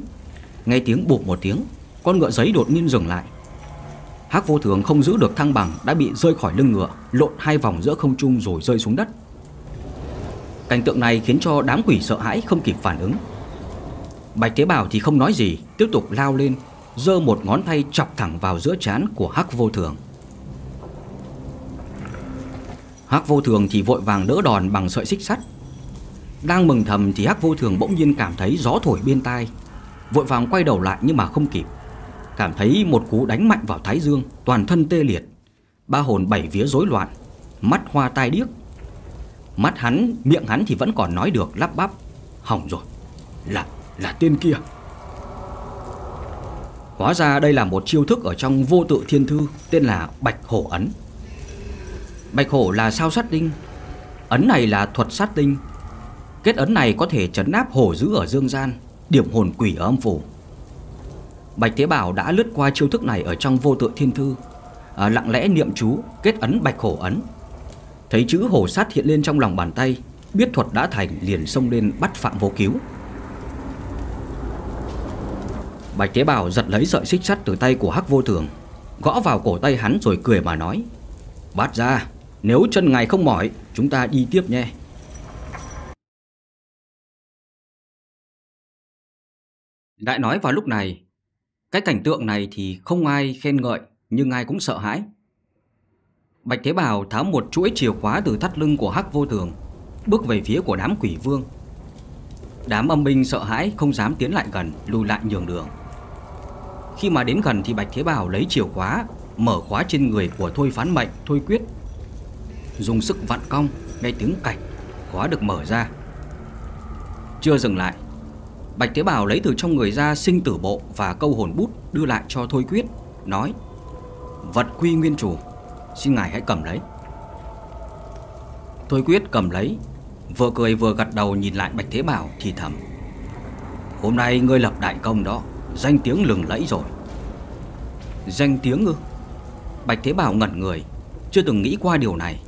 Nghe tiếng bụp một tiếng, Con ngựa giấy đột nhiên dừng lại. Hắc vô thường không giữ được thăng bằng, Đã bị rơi khỏi lưng ngựa, Lộn hai vòng giữa không trung rồi rơi xuống đất. Cảnh tượng này khiến cho đám quỷ sợ hãi không kịp phản ứng. Bạch Thế Bảo thì không nói gì, Tiếp tục lao lên, giơ một ngón tay chọc thẳng vào giữa trán của Hắc Vô Thường. Hắc Vô Thường thì vội vàng đỡ đòn bằng sợi xích sắt. Đang mừng thầm thì Hắc Vô Thường bỗng nhiên cảm thấy gió thổi bên tai, Vội vàng quay đầu lại nhưng mà không kịp. Cảm thấy một cú đánh mạnh vào thái dương, Toàn thân tê liệt. Ba hồn bảy vía rối loạn, Mắt hoa tai điếc. Mắt hắn, miệng hắn thì vẫn còn nói được lắp bắp. Hỏng rồi. Là, là tên kia. Hóa ra đây là một chiêu thức ở trong vô tự thiên thư Tên là Bạch Hổ Ấn. Bạch Hổ là sao sát tinh Ấn này là thuật sát tinh Kết ấn này có thể chấn áp hổ dữ ở dương gian Điểm hồn quỷ ở âm phủ. Bạch Thế Bảo đã lướt qua chiêu thức này ở trong vô tự thiên thư. À, Lặng lẽ niệm chú kết ấn bạch hổ ấn. Thấy chữ hổ sát hiện lên trong lòng bàn tay, Biết thuật đã thành liền xông lên bắt Phạm Vô Cứu. Bạch tế Bảo giật lấy sợi xích sắt từ tay của Hắc Vô Thường, Gõ vào cổ tay hắn rồi cười mà nói Bắt ra Nếu chân ngài không mỏi, Chúng ta đi tiếp nhé. Đại nói vào lúc này, Cái cảnh tượng này thì không ai khen ngợi, Nhưng ai cũng sợ hãi. Bạch Thế Bảo tháo một chuỗi chìa khóa từ thắt lưng của Hắc Vô Thường, Bước về phía của đám quỷ vương. Đám âm binh sợ hãi không dám tiến lại gần, Lùi lại nhường đường. Khi mà đến gần thì Bạch Thế Bảo lấy chìa khóa, Mở khóa trên người của Thôi Phán Mệnh, Thôi Quyết. Dùng sức vặn cong, Nghe tiếng cạch, Khóa được mở ra. Chưa dừng lại, Bạch Thế Bảo lấy từ trong người ra sinh tử bộ Và câu hồn bút đưa lại cho Thôi Quyết, Nói, Vật quy nguyên chủ Xin ngài hãy cầm lấy. Thôi Quyết cầm lấy. Vừa cười vừa gật đầu nhìn lại Bạch Thế Bảo thì thầm, Hôm nay ngươi lập đại công đó, Danh tiếng lừng lẫy rồi. Danh tiếng ư? Bạch Thế Bảo ngẩn người, Chưa từng nghĩ qua điều này.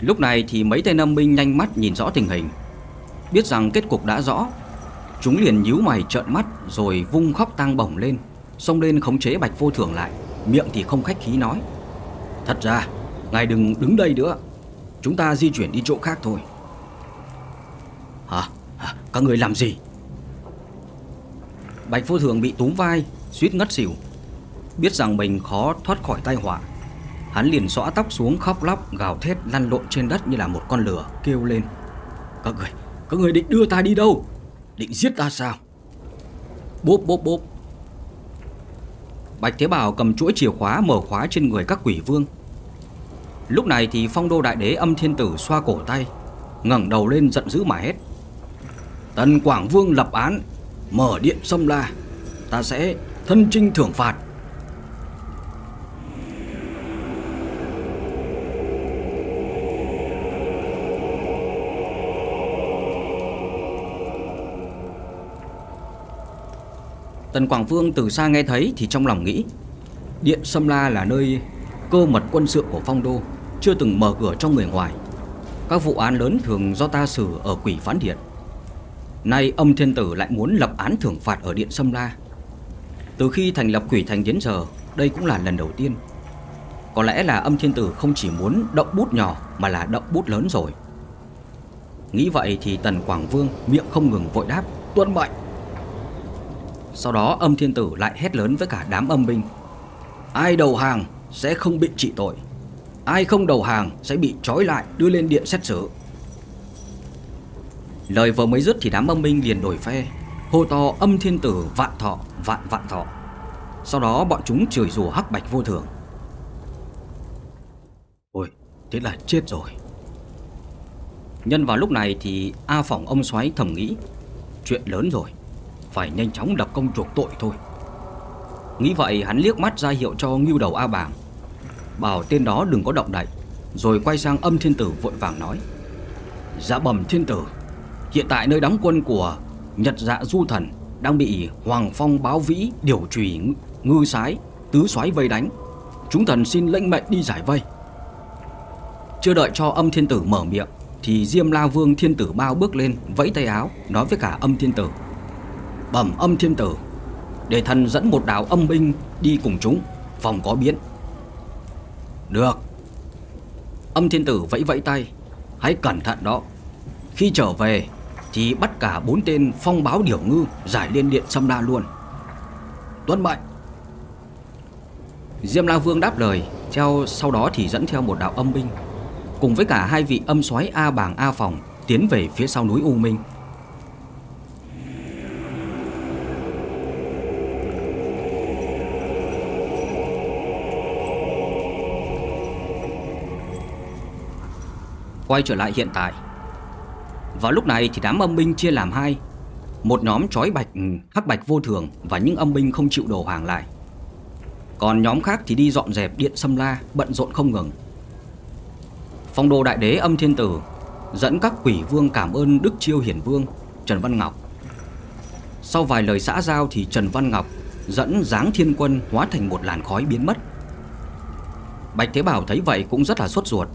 Lúc này thì mấy tên âm binh nhanh mắt nhìn rõ tình hình, Biết rằng kết cục đã rõ. Chúng liền nhíu mày trợn mắt Rồi vung khóc tang bổng lên, Xông lên khống chế Bạch Vô Thường lại. Miệng thì không khách khí nói. Thật ra Ngài đừng đứng đây nữa. Chúng ta di chuyển đi chỗ khác thôi. Hả? Hả? Các người làm gì? Bạch Vô Thường bị túm vai Suýt ngất xỉu. Biết rằng mình khó thoát khỏi tai họa Hắn liền xõa tóc xuống khóc lóc Gào thét lăn lộn trên đất như là một con lửa Kêu lên. Các người, các người định đưa ta đi đâu? Định giết ta sao? Bốp bốp bốp. Bạch Thế Bảo cầm chuỗi chìa khóa mở khóa trên người các quỷ vương. Lúc này thì phong đô đại đế âm thiên tử xoa cổ tay, ngẩng đầu lên giận dữ mà hét. Tần Quảng Vương lập án, Mở điện xâm la, Ta sẽ thân trinh thưởng phạt. Tần Quảng Vương từ xa nghe thấy thì trong lòng nghĩ, Điện Sâm La là nơi cơ mật quân sự của phong đô, Chưa từng mở cửa cho người ngoài. Các vụ án lớn thường do ta xử ở quỷ phán điện. Nay âm thiên tử lại muốn lập án thưởng phạt ở điện Sâm La. Từ khi thành lập quỷ thành đến giờ, Đây cũng là lần đầu tiên. Có lẽ là âm thiên tử không chỉ muốn động bút nhỏ Mà là động bút lớn rồi. Nghĩ vậy thì Tần Quảng Vương miệng không ngừng vội đáp, Tuân mệnh sau đó âm thiên tử lại hét lớn với cả đám âm binh. Ai đầu hàng sẽ không bị trị tội. Ai không đầu hàng sẽ bị trói lại đưa lên điện xét xử. Lời vừa mới dứt thì đám âm binh liền đổi phe, Hô to âm thiên tử vạn thọ, vạn vạn thọ. Sau đó bọn chúng chửi rủa hắc bạch vô thường. Ôi, thế là chết rồi. Nhân vào lúc này thì A Phỏng ông xoáy thầm nghĩ, Chuyện lớn rồi phải nhanh chóng lập công chuộc tội thôi. Nghĩ vậy, hắn liếc mắt ra hiệu cho ngưu đầu A Bàng. Bảo tên đó đừng có động đậy, Rồi quay sang âm thiên tử vội vàng nói. Dạ bẩm thiên tử, Hiện tại nơi đóng quân của Nhật dạ du thần Đang bị Hoàng Phong báo vĩ, Điều trùy ngư sái, Tứ soái vây đánh. Chúng thần xin lệnh mệnh đi giải vây. Chưa đợi cho âm thiên tử mở miệng, Thì Diêm La Vương thiên tử bao bước lên, Vẫy tay áo, Nói với cả âm thiên tử bẩm âm thiên tử, Để thần dẫn một đạo âm binh đi cùng chúng, Phòng có biến. Được. Âm thiên tử vẫy vẫy tay, Hãy cẩn thận đó. Khi trở về, Thì bắt cả bốn tên phong báo điểu ngư Giải lên điện xâm la luôn. Tuân mệnh Diêm La Vương đáp lời, Theo, sau đó thì dẫn theo một đạo âm binh, Cùng với cả hai vị âm soái A Bàng A Phòng Tiến về phía sau núi U Minh. Quay trở lại hiện tại. Vào lúc này thì đám âm binh chia làm hai. Một nhóm trói bạch ừ, hắc bạch vô thường Và những âm binh không chịu đầu hàng lại. Còn nhóm khác thì đi dọn dẹp điện xâm la, Bận rộn không ngừng. Phong đồ đại đế âm thiên tử Dẫn các quỷ vương cảm ơn Đức Chiêu Hiển Vương, Trần Văn Ngọc. Sau vài lời xã giao thì Trần Văn Ngọc Dẫn dáng thiên quân hóa thành một làn khói biến mất. Bạch Thế Bảo thấy vậy cũng rất là sốt ruột.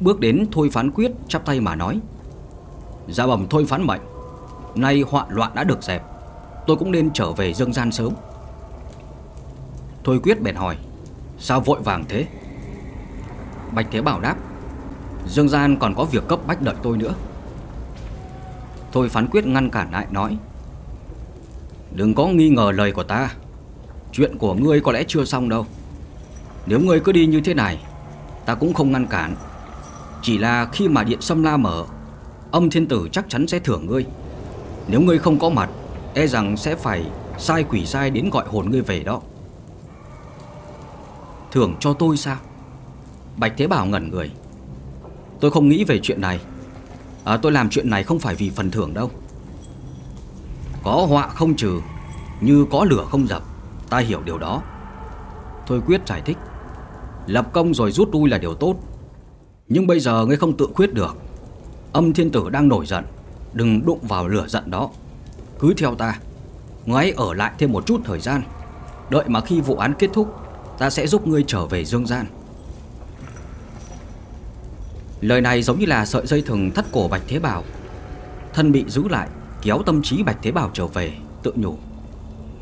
Bước đến Thôi Phán Quyết, chắp tay mà nói Gia bẩm Thôi Phán Mệnh, Nay họa loạn đã được dẹp, Tôi cũng nên trở về dương gian sớm. Thôi Quyết bèn hỏi, Sao vội vàng thế? Bạch Thế Bảo đáp, Dương gian còn có việc cấp bách đợi tôi nữa. Thôi Phán Quyết ngăn cản lại nói, Đừng có nghi ngờ lời của ta, Chuyện của ngươi có lẽ chưa xong đâu. Nếu ngươi cứ đi như thế này, Ta cũng không ngăn cản chỉ là khi mà điện xâm la mở Âm thiên tử chắc chắn sẽ thưởng ngươi. Nếu ngươi không có mặt E rằng sẽ phải sai quỷ sai đến gọi hồn ngươi về đó. Thưởng cho tôi sao? Bạch Thế Bảo ngẩn người. Tôi không nghĩ về chuyện này. À, Tôi làm chuyện này không phải vì phần thưởng đâu. Có họa không trừ Như có lửa không dập Ta hiểu điều đó. Thôi quyết giải thích. Lập công rồi rút lui là điều tốt nhưng bây giờ ngươi không tự quyết được. Âm thiên tử đang nổi giận. Đừng đụng vào lửa giận đó. Cứ theo ta. Ngươi ở lại thêm một chút thời gian. Đợi mà khi vụ án kết thúc, Ta sẽ giúp ngươi trở về dương gian. Lời này giống như là sợi dây thừng thắt cổ Bạch Thế Bảo. Thân bị giữ lại, Kéo tâm trí Bạch Thế Bảo trở về, Tự nhủ.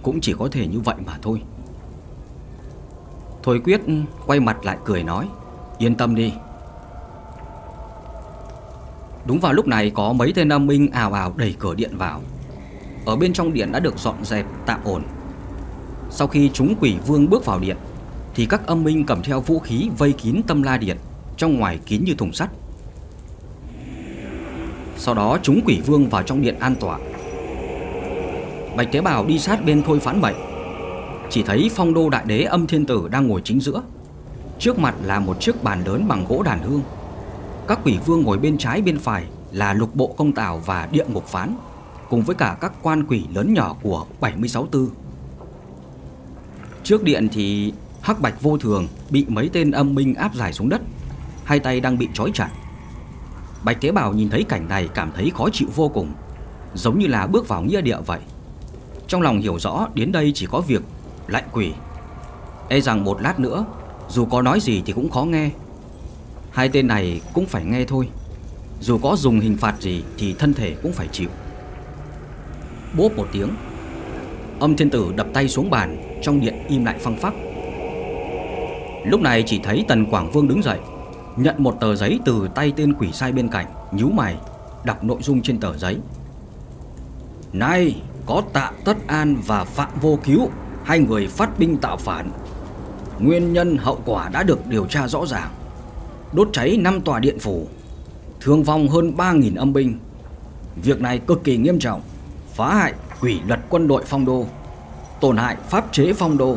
Cũng chỉ có thể như vậy mà thôi. Thôi quyết quay mặt lại cười nói, Yên tâm đi Đúng vào lúc này có mấy tên âm minh ào ào đẩy cửa điện vào. Ở bên trong điện đã được dọn dẹp, tạm ổn. Sau khi chúng quỷ vương bước vào điện, Thì các âm minh cầm theo vũ khí vây kín tâm la điện, Trong ngoài kín như thùng sắt. Sau đó chúng quỷ vương vào trong điện an toàn Bạch tế bào đi sát bên thôi phán bệnh Chỉ thấy phong đô đại đế âm thiên tử đang ngồi chính giữa. Trước mặt là một chiếc bàn lớn bằng gỗ đàn hương các quỷ vương ngồi bên trái bên phải là lục bộ công tào và địa ngục phán, Cùng với cả các quan quỷ lớn nhỏ của 76 tư. Trước điện thì Hắc Bạch vô thường bị mấy tên âm minh áp giải xuống đất, Hai tay đang bị trói chặt. Bạch Thế Bảo nhìn thấy cảnh này cảm thấy khó chịu vô cùng, Giống như là bước vào nghĩa địa vậy. Trong lòng hiểu rõ đến đây chỉ có việc lạnh quỷ. E rằng một lát nữa, Dù có nói gì thì cũng khó nghe. Hai tên này cũng phải nghe thôi. Dù có dùng hình phạt gì Thì thân thể cũng phải chịu. Bốp một tiếng, Âm thiên tử đập tay xuống bàn, Trong điện im lại phăng phắc. Lúc này chỉ thấy Tần Quảng Vương đứng dậy, Nhận một tờ giấy từ tay tên quỷ sai bên cạnh, nhíu mày, Đọc nội dung trên tờ giấy. Nay có tạ tất an và phạm vô cứu, Hai người phát binh tạo phản. Nguyên nhân hậu quả đã được điều tra rõ ràng đốt cháy 5 tòa điện phủ, thương vong hơn 3.000 âm binh. Việc này cực kỳ nghiêm trọng, phá hại quỷ luật quân đội phong đô, tổn hại pháp chế phong đô,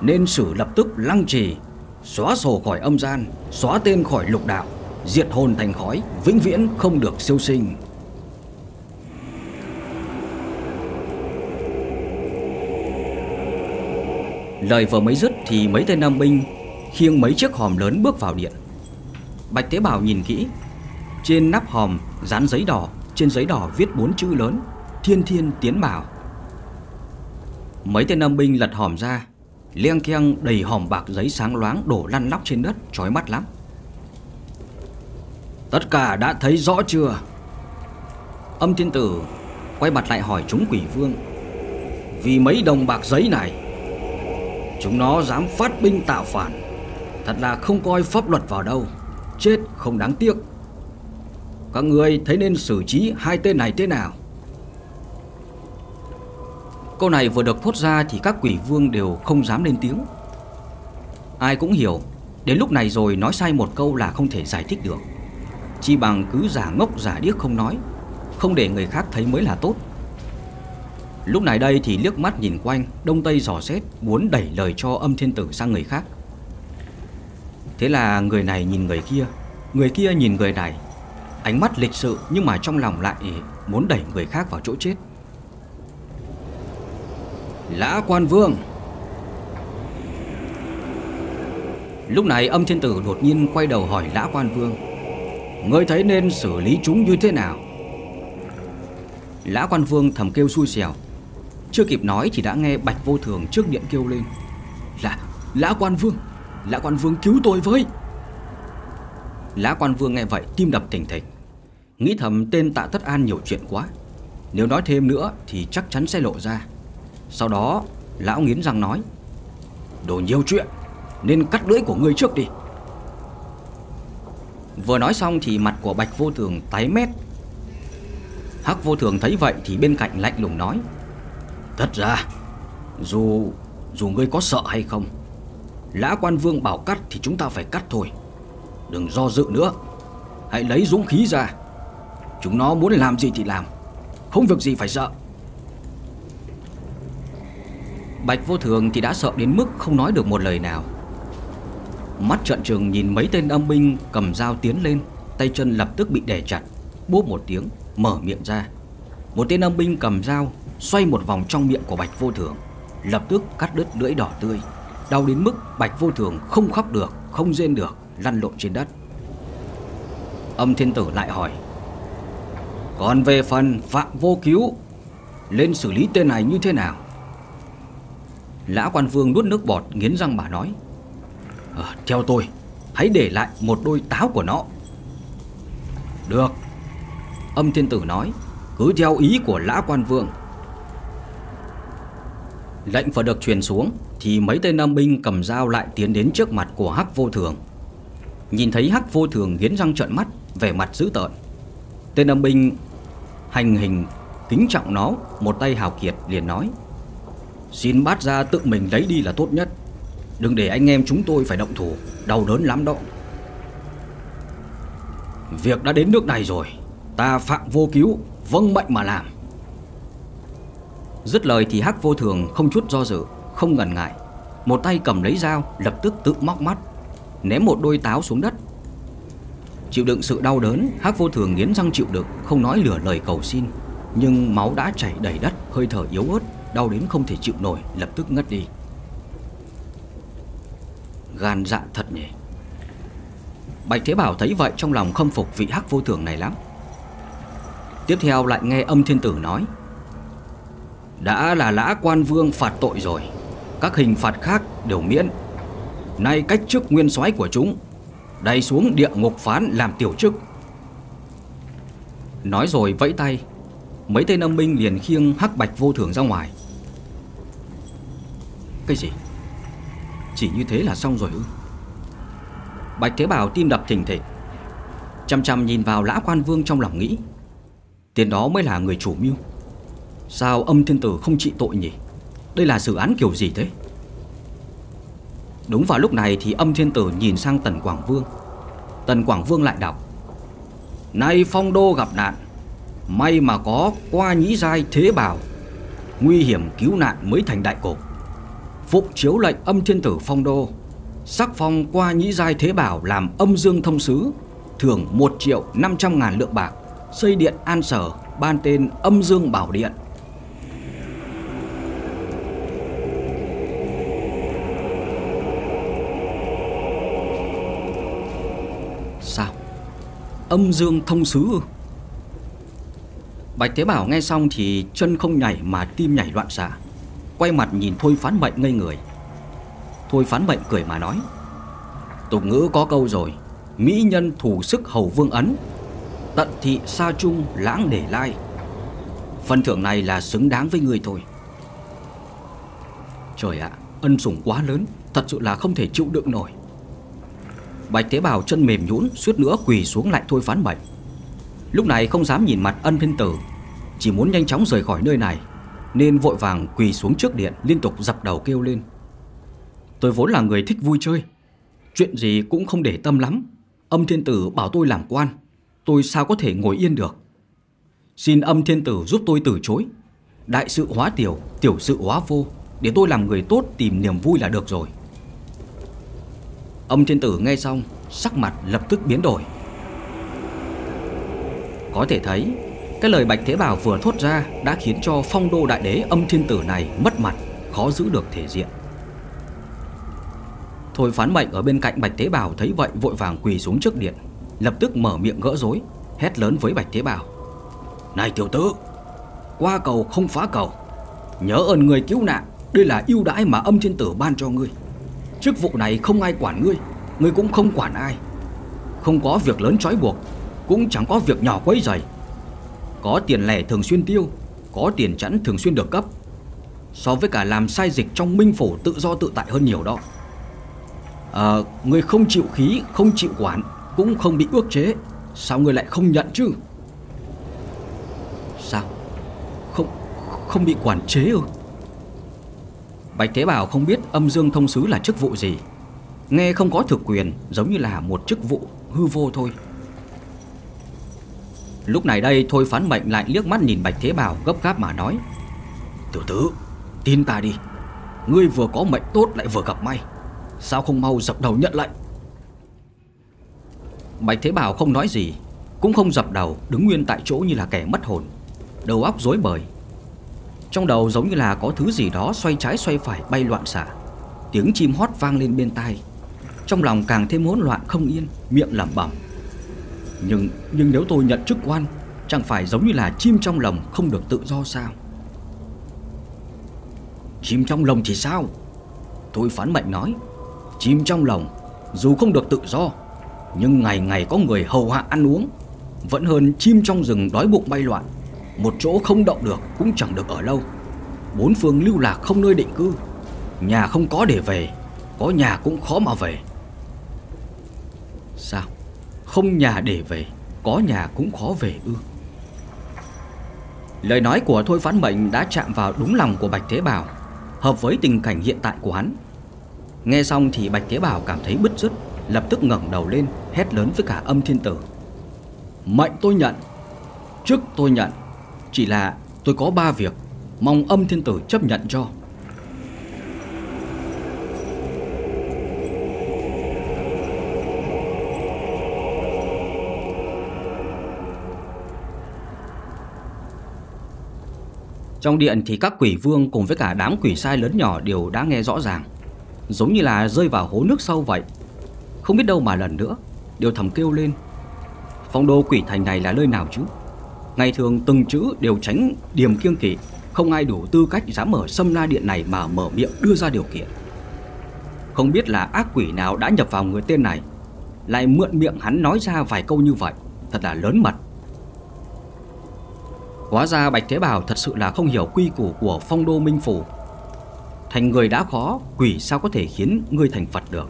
nên xử lập tức lăng trì, xóa sổ khỏi âm gian, xóa tên khỏi lục đạo, diệt hồn thành khói, vĩnh viễn không được siêu sinh. Lời vừa mới dứt thì mấy tên nam binh khiêng mấy chiếc hòm lớn bước vào điện. Bạch tế Bảo nhìn kỹ. Trên nắp hòm, dán giấy đỏ. Trên giấy đỏ viết bốn chữ lớn, Thiên Thiên Tiến Bảo. Mấy tên âm binh lật hòm ra. Liêng keng đầy hòm bạc giấy sáng loáng Đổ lăn lóc trên đất, chói mắt lắm. Tất cả đã thấy rõ chưa? Âm thiên tử Quay mặt lại hỏi chúng quỷ vương, Vì mấy đồng bạc giấy này, Chúng nó dám phát binh tạo phản, Thật là không coi pháp luật vào đâu. Chết không đáng tiếc. Các người thấy nên xử trí hai tên này thế nào? Câu này vừa được thốt ra thì các quỷ vương đều không dám lên tiếng. Ai cũng hiểu, Đến lúc này rồi nói sai một câu là không thể giải thích được. Chỉ bằng cứ giả ngốc giả điếc không nói, Không để người khác thấy mới là tốt. Lúc này đây thì liếc mắt nhìn quanh, Đông Tây dò xét, Muốn đẩy lời cho âm thiên tử sang người khác. Thế là người này nhìn người kia. Người kia nhìn người này. Ánh mắt lịch sự nhưng mà trong lòng lại Muốn đẩy người khác vào chỗ chết. Lã quan vương! Lúc này âm thiên tử đột nhiên quay đầu hỏi lã quan vương. Ngươi thấy nên xử lý chúng như thế nào? Lã quan vương thầm kêu xui xẻo. Chưa kịp nói thì đã nghe bạch vô thường trước điện kêu lên. Là, lã quan vương! Lã quan vương cứu tôi với. Lã quan vương nghe vậy, tim đập thình thịch. Nghĩ thầm tên tạ tất an nhiều chuyện quá. Nếu nói thêm nữa thì chắc chắn sẽ lộ ra. Sau đó, lão nghiến răng nói, Đồ nhiều chuyện, Nên cắt lưỡi của ngươi trước đi. Vừa nói xong thì mặt của bạch vô thường tái mét. Hắc vô thường thấy vậy thì bên cạnh lạnh lùng nói, Thật ra, Dù dù ngươi có sợ hay không Lã quan vương bảo cắt thì chúng ta phải cắt thôi. Đừng do dự nữa. Hãy lấy dũng khí ra. Chúng nó muốn làm gì thì làm. Không việc gì phải sợ. Bạch vô thường thì đã sợ đến mức không nói được một lời nào. Mắt trợn trừng nhìn mấy tên âm binh cầm dao tiến lên, Tay chân lập tức bị đè chặt, Bốp một tiếng, mở miệng ra. Một tên âm binh cầm dao Xoay một vòng trong miệng của Bạch vô thường, Lập tức cắt đứt lưỡi đỏ tươi. Đau đến mức Bạch vô thường không khóc được Không rên được lăn lộn trên đất. Âm thiên tử lại hỏi Còn về phần Phạm Vô Cứu Lên xử lý tên này như thế nào? Lã quan vương nuốt nước bọt nghiến răng mà nói à, Theo tôi Hãy để lại một đôi táo của nó. Được. Âm thiên tử nói Cứ theo ý của lã quan vương. Lệnh vừa được truyền xuống. Thì mấy tên âm binh cầm dao lại tiến đến trước mặt của Hắc vô thường. Nhìn thấy Hắc vô thường nghiến răng trợn mắt, Vẻ mặt dữ tợn. Tên âm binh hành hình kính trọng nó, Một tay hào kiệt liền nói, Xin bát ra tự mình lấy đi là tốt nhất. Đừng để anh em chúng tôi phải động thủ, Đau đớn lắm đó. Việc đã đến nước này rồi, Ta phạm vô cứu Vâng mệnh mà làm. Dứt lời thì Hắc vô thường không chút do dự không ngần ngại. Một tay cầm lấy dao, Lập tức tự móc mắt, Ném một đôi táo xuống đất. Chịu đựng sự đau đớn, Hắc vô thường nghiến răng chịu đựng, Không nói lửa lời cầu xin. Nhưng máu đã chảy đầy đất, Hơi thở yếu ớt, Đau đến không thể chịu nổi, Lập tức ngất đi. Gan dạ thật nhỉ? Bạch Thế Bảo thấy vậy trong lòng khâm phục vị hắc vô thường này lắm. Tiếp theo lại nghe âm thiên tử nói, Đã là lã quan vương phạt tội rồi. Các hình phạt khác đều miễn. Nay cách chức nguyên soái của chúng Đầy xuống địa ngục phán làm tiểu chức. Nói rồi vẫy tay, Mấy tên âm binh liền khiêng hắc bạch vô thường ra ngoài. Cái gì? Chỉ như thế là xong rồi ư? Bạch Thế Bảo tim đập thình thịch, Chăm chăm nhìn vào lã quan vương trong lòng nghĩ, Tiền đó mới là người chủ mưu. Sao âm thiên tử không trị tội nhỉ? Đây là dự án kiểu gì thế? Đúng vào lúc này thì âm thiên tử nhìn sang Tần Quảng Vương. Tần Quảng Vương lại đọc. Nay phong đô gặp nạn, May mà có qua nhĩ giai thế bảo Nguy hiểm cứu nạn mới thành đại cổ. Phụng chiếu lệnh âm thiên tử phong đô, Sắc phong qua nhĩ giai thế bảo làm âm dương thông sứ, Thưởng 1 triệu 500 ngàn lượng bạc, Xây điện an sở, Ban tên âm dương bảo điện. Âm dương thông sứ Bạch Thế Bảo nghe xong thì chân không nhảy mà tim nhảy loạn xạ, Quay mặt nhìn Thôi Phán Mệnh ngây người. Thôi Phán Mệnh cười mà nói, Tục ngữ có câu rồi, Mỹ nhân thủ sức hầu vương ấn, Tận thị xa trung lãng để lai. Phần thưởng này là xứng đáng với người thôi. Trời ạ, Ân sủng quá lớn, Thật sự là không thể chịu đựng nổi. Bạch Thế Bảo chân mềm nhũn, suýt nữa quỳ xuống lại thôi phán bệnh Lúc này không dám nhìn mặt ân thiên tử, Chỉ muốn nhanh chóng rời khỏi nơi này, Nên vội vàng quỳ xuống trước điện, Liên tục dập đầu kêu lên. Tôi vốn là người thích vui chơi, Chuyện gì cũng không để tâm lắm. Âm thiên tử bảo tôi làm quan, Tôi sao có thể ngồi yên được? Xin âm thiên tử giúp tôi từ chối. Đại sự hóa tiểu Tiểu sự hóa vô, Để tôi làm người tốt tìm niềm vui là được rồi. Âm thiên tử nghe xong, Sắc mặt lập tức biến đổi. Có thể thấy, Cái lời Bạch Thế Bảo vừa thốt ra Đã khiến cho phong đô đại đế âm thiên tử này Mất mặt, Khó giữ được thể diện. Thôi phán mệnh ở bên cạnh Bạch Thế Bảo thấy vậy vội vàng quỳ xuống trước điện, Lập tức mở miệng gỡ rối, Hét lớn với Bạch Thế Bảo. Này tiểu tử, Qua cầu không phá cầu, Nhớ ơn người cứu nạn, Đây là ưu đãi mà âm thiên tử ban cho ngươi. Chức vụ này không ai quản ngươi Ngươi cũng không quản ai. Không có việc lớn trói buộc Cũng chẳng có việc nhỏ quấy rầy. Có tiền lẻ thường xuyên tiêu Có tiền chẵn thường xuyên được cấp. So với cả làm sai dịch trong minh phủ tự do tự tại hơn nhiều đó. À, Ngươi không chịu khí, không chịu quản Cũng không bị ước chế. Sao ngươi lại không nhận chứ? Sao? Không không bị quản chế ư? Bạch Thế Bảo không biết âm dương thông sứ là chức vụ gì. Nghe không có thực quyền, Giống như là một chức vụ hư vô thôi. Lúc này đây, Thôi phán mệnh lại liếc mắt nhìn Bạch Thế Bảo gấp gáp mà nói, Tiểu tử, Tin ta đi. Ngươi vừa có mệnh tốt lại vừa gặp may. Sao không mau dập đầu nhận lệnh? Bạch Thế Bảo không nói gì, Cũng không dập đầu, Đứng nguyên tại chỗ như là kẻ mất hồn. Đầu óc rối bời trong đầu giống như là có thứ gì đó Xoay trái xoay phải bay loạn xả Tiếng chim hót vang lên bên tai. Trong lòng càng thêm hỗn loạn không yên, Miệng lẩm bẩm. Nhưng nhưng nếu tôi nhận chức quan, Chẳng phải giống như là chim trong lòng Không được tự do sao? Chim trong lồng thì sao? Tôi phán mệnh nói. Chim trong lồng Dù không được tự do, Nhưng ngày ngày có người hầu hạ ăn uống. Vẫn hơn chim trong rừng đói bụng bay loạn. Một chỗ không động được Cũng chẳng được ở lâu. Bốn phương lưu lạc không nơi định cư. Nhà không có để về, Có nhà cũng khó mà về. Sao? Không nhà để về, Có nhà cũng khó về ư? Lời nói của Thôi Phán Mệnh đã chạm vào đúng lòng của Bạch Thế Bảo, Hợp với tình cảnh hiện tại của hắn. Nghe xong thì Bạch Thế Bảo cảm thấy bứt rứt, Lập tức ngẩng đầu lên, Hét lớn với cả âm thiên tử. Mệnh tôi nhận Chức tôi nhận. Chỉ là tôi có ba việc Mong âm thiên tử chấp nhận cho. Trong điện thì các quỷ vương cùng với cả đám quỷ sai lớn nhỏ đều đã nghe rõ ràng, Giống như là rơi vào hố nước sâu vậy. Không biết đâu mà lần nữa, Đều thầm kêu lên, Phong đô quỷ thành này là nơi nào chứ? Ngày thường từng chữ đều tránh điểm kiêng kỵ. Không ai đủ tư cách dám mở xâm la điện này mà mở miệng đưa ra điều kiện. Không biết là ác quỷ nào đã nhập vào người tên này, Lại mượn miệng hắn nói ra vài câu như vậy, Thật là lớn mật. Hóa ra Bạch Thế Bảo thật sự là không hiểu quy củ của phong đô minh phủ. Thành người đã khó, Quỷ sao có thể khiến ngươi thành Phật được?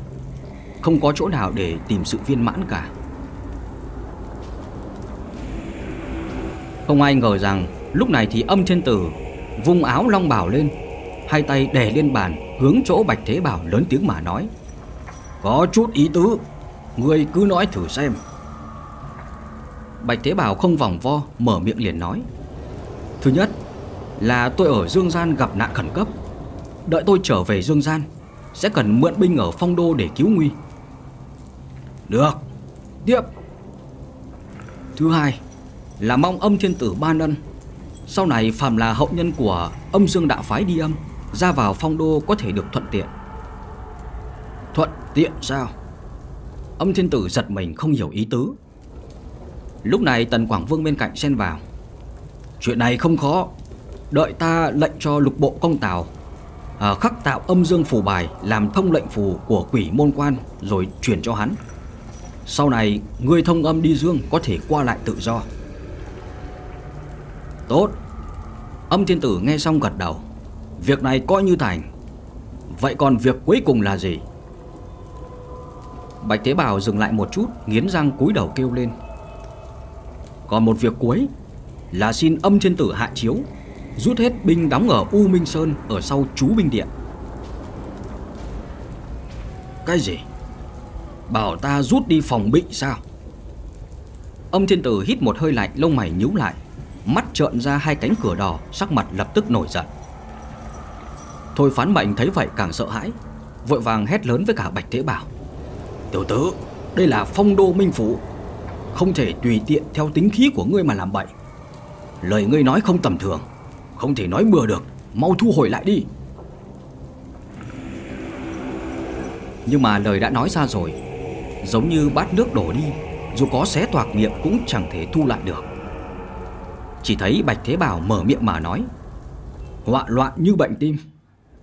Không có chỗ nào để tìm sự viên mãn cả. Không ai ngờ rằng Lúc này thì âm thiên tử Vung áo long bảo lên, Hai tay đè lên bàn, Hướng chỗ Bạch Thế Bảo lớn tiếng mà nói, Có chút ý tứ, Ngươi cứ nói thử xem. Bạch Thế Bảo không vòng vo, Mở miệng liền nói, Thứ nhất là tôi ở Dương Gian gặp nạn khẩn cấp. Đợi tôi trở về Dương Gian, Sẽ cần mượn binh ở phong đô để cứu nguy. Được, Tiếp. Thứ hai là mong âm thiên tử ban ân Sau này phàm là hậu nhân của âm dương đạo phái đi âm Ra vào phong đô có thể được thuận tiện. Thuận tiện sao? Âm thiên tử giật mình không hiểu ý tứ. Lúc này Tần Quảng Vương bên cạnh xen vào. Chuyện này không khó. Đợi ta lệnh cho lục bộ công tào à, Khắc tạo âm dương phù bài Làm thông lệnh phù của quỷ môn quan Rồi chuyển cho hắn. Sau này người thông âm đi dương Có thể qua lại tự do. Tốt. Âm thiên tử nghe xong gật đầu. Việc này coi như thành. Vậy còn việc cuối cùng là gì? Bạch Thế Bảo dừng lại một chút, Nghiến răng cúi đầu kêu lên. Còn một việc cuối là xin âm thiên tử hạ chiếu, Rút hết binh đóng ở U Minh Sơn, Ở sau chú binh điện. Cái gì? Bảo ta rút đi phòng bị sao? Âm thiên tử hít một hơi lạnh, Lông mày nhíu lại trợn ra hai cánh cửa đỏ Sắc mặt lập tức nổi giận. Thôi phán mệnh thấy vậy càng sợ hãi Vội vàng hét lớn với cả Bạch Thế Bảo. Tiểu tử Đây là phong đô minh phủ Không thể tùy tiện theo tính khí của ngươi mà làm bậy. Lời ngươi nói không tầm thường Không thể nói bừa được Mau thu hồi lại đi. Nhưng mà lời đã nói ra rồi Giống như bát nước đổ đi Dù có xé toạc miệng cũng chẳng thể thu lại được chỉ thấy Bạch Thế Bảo mở miệng mà nói. Họa loạn như bệnh tim.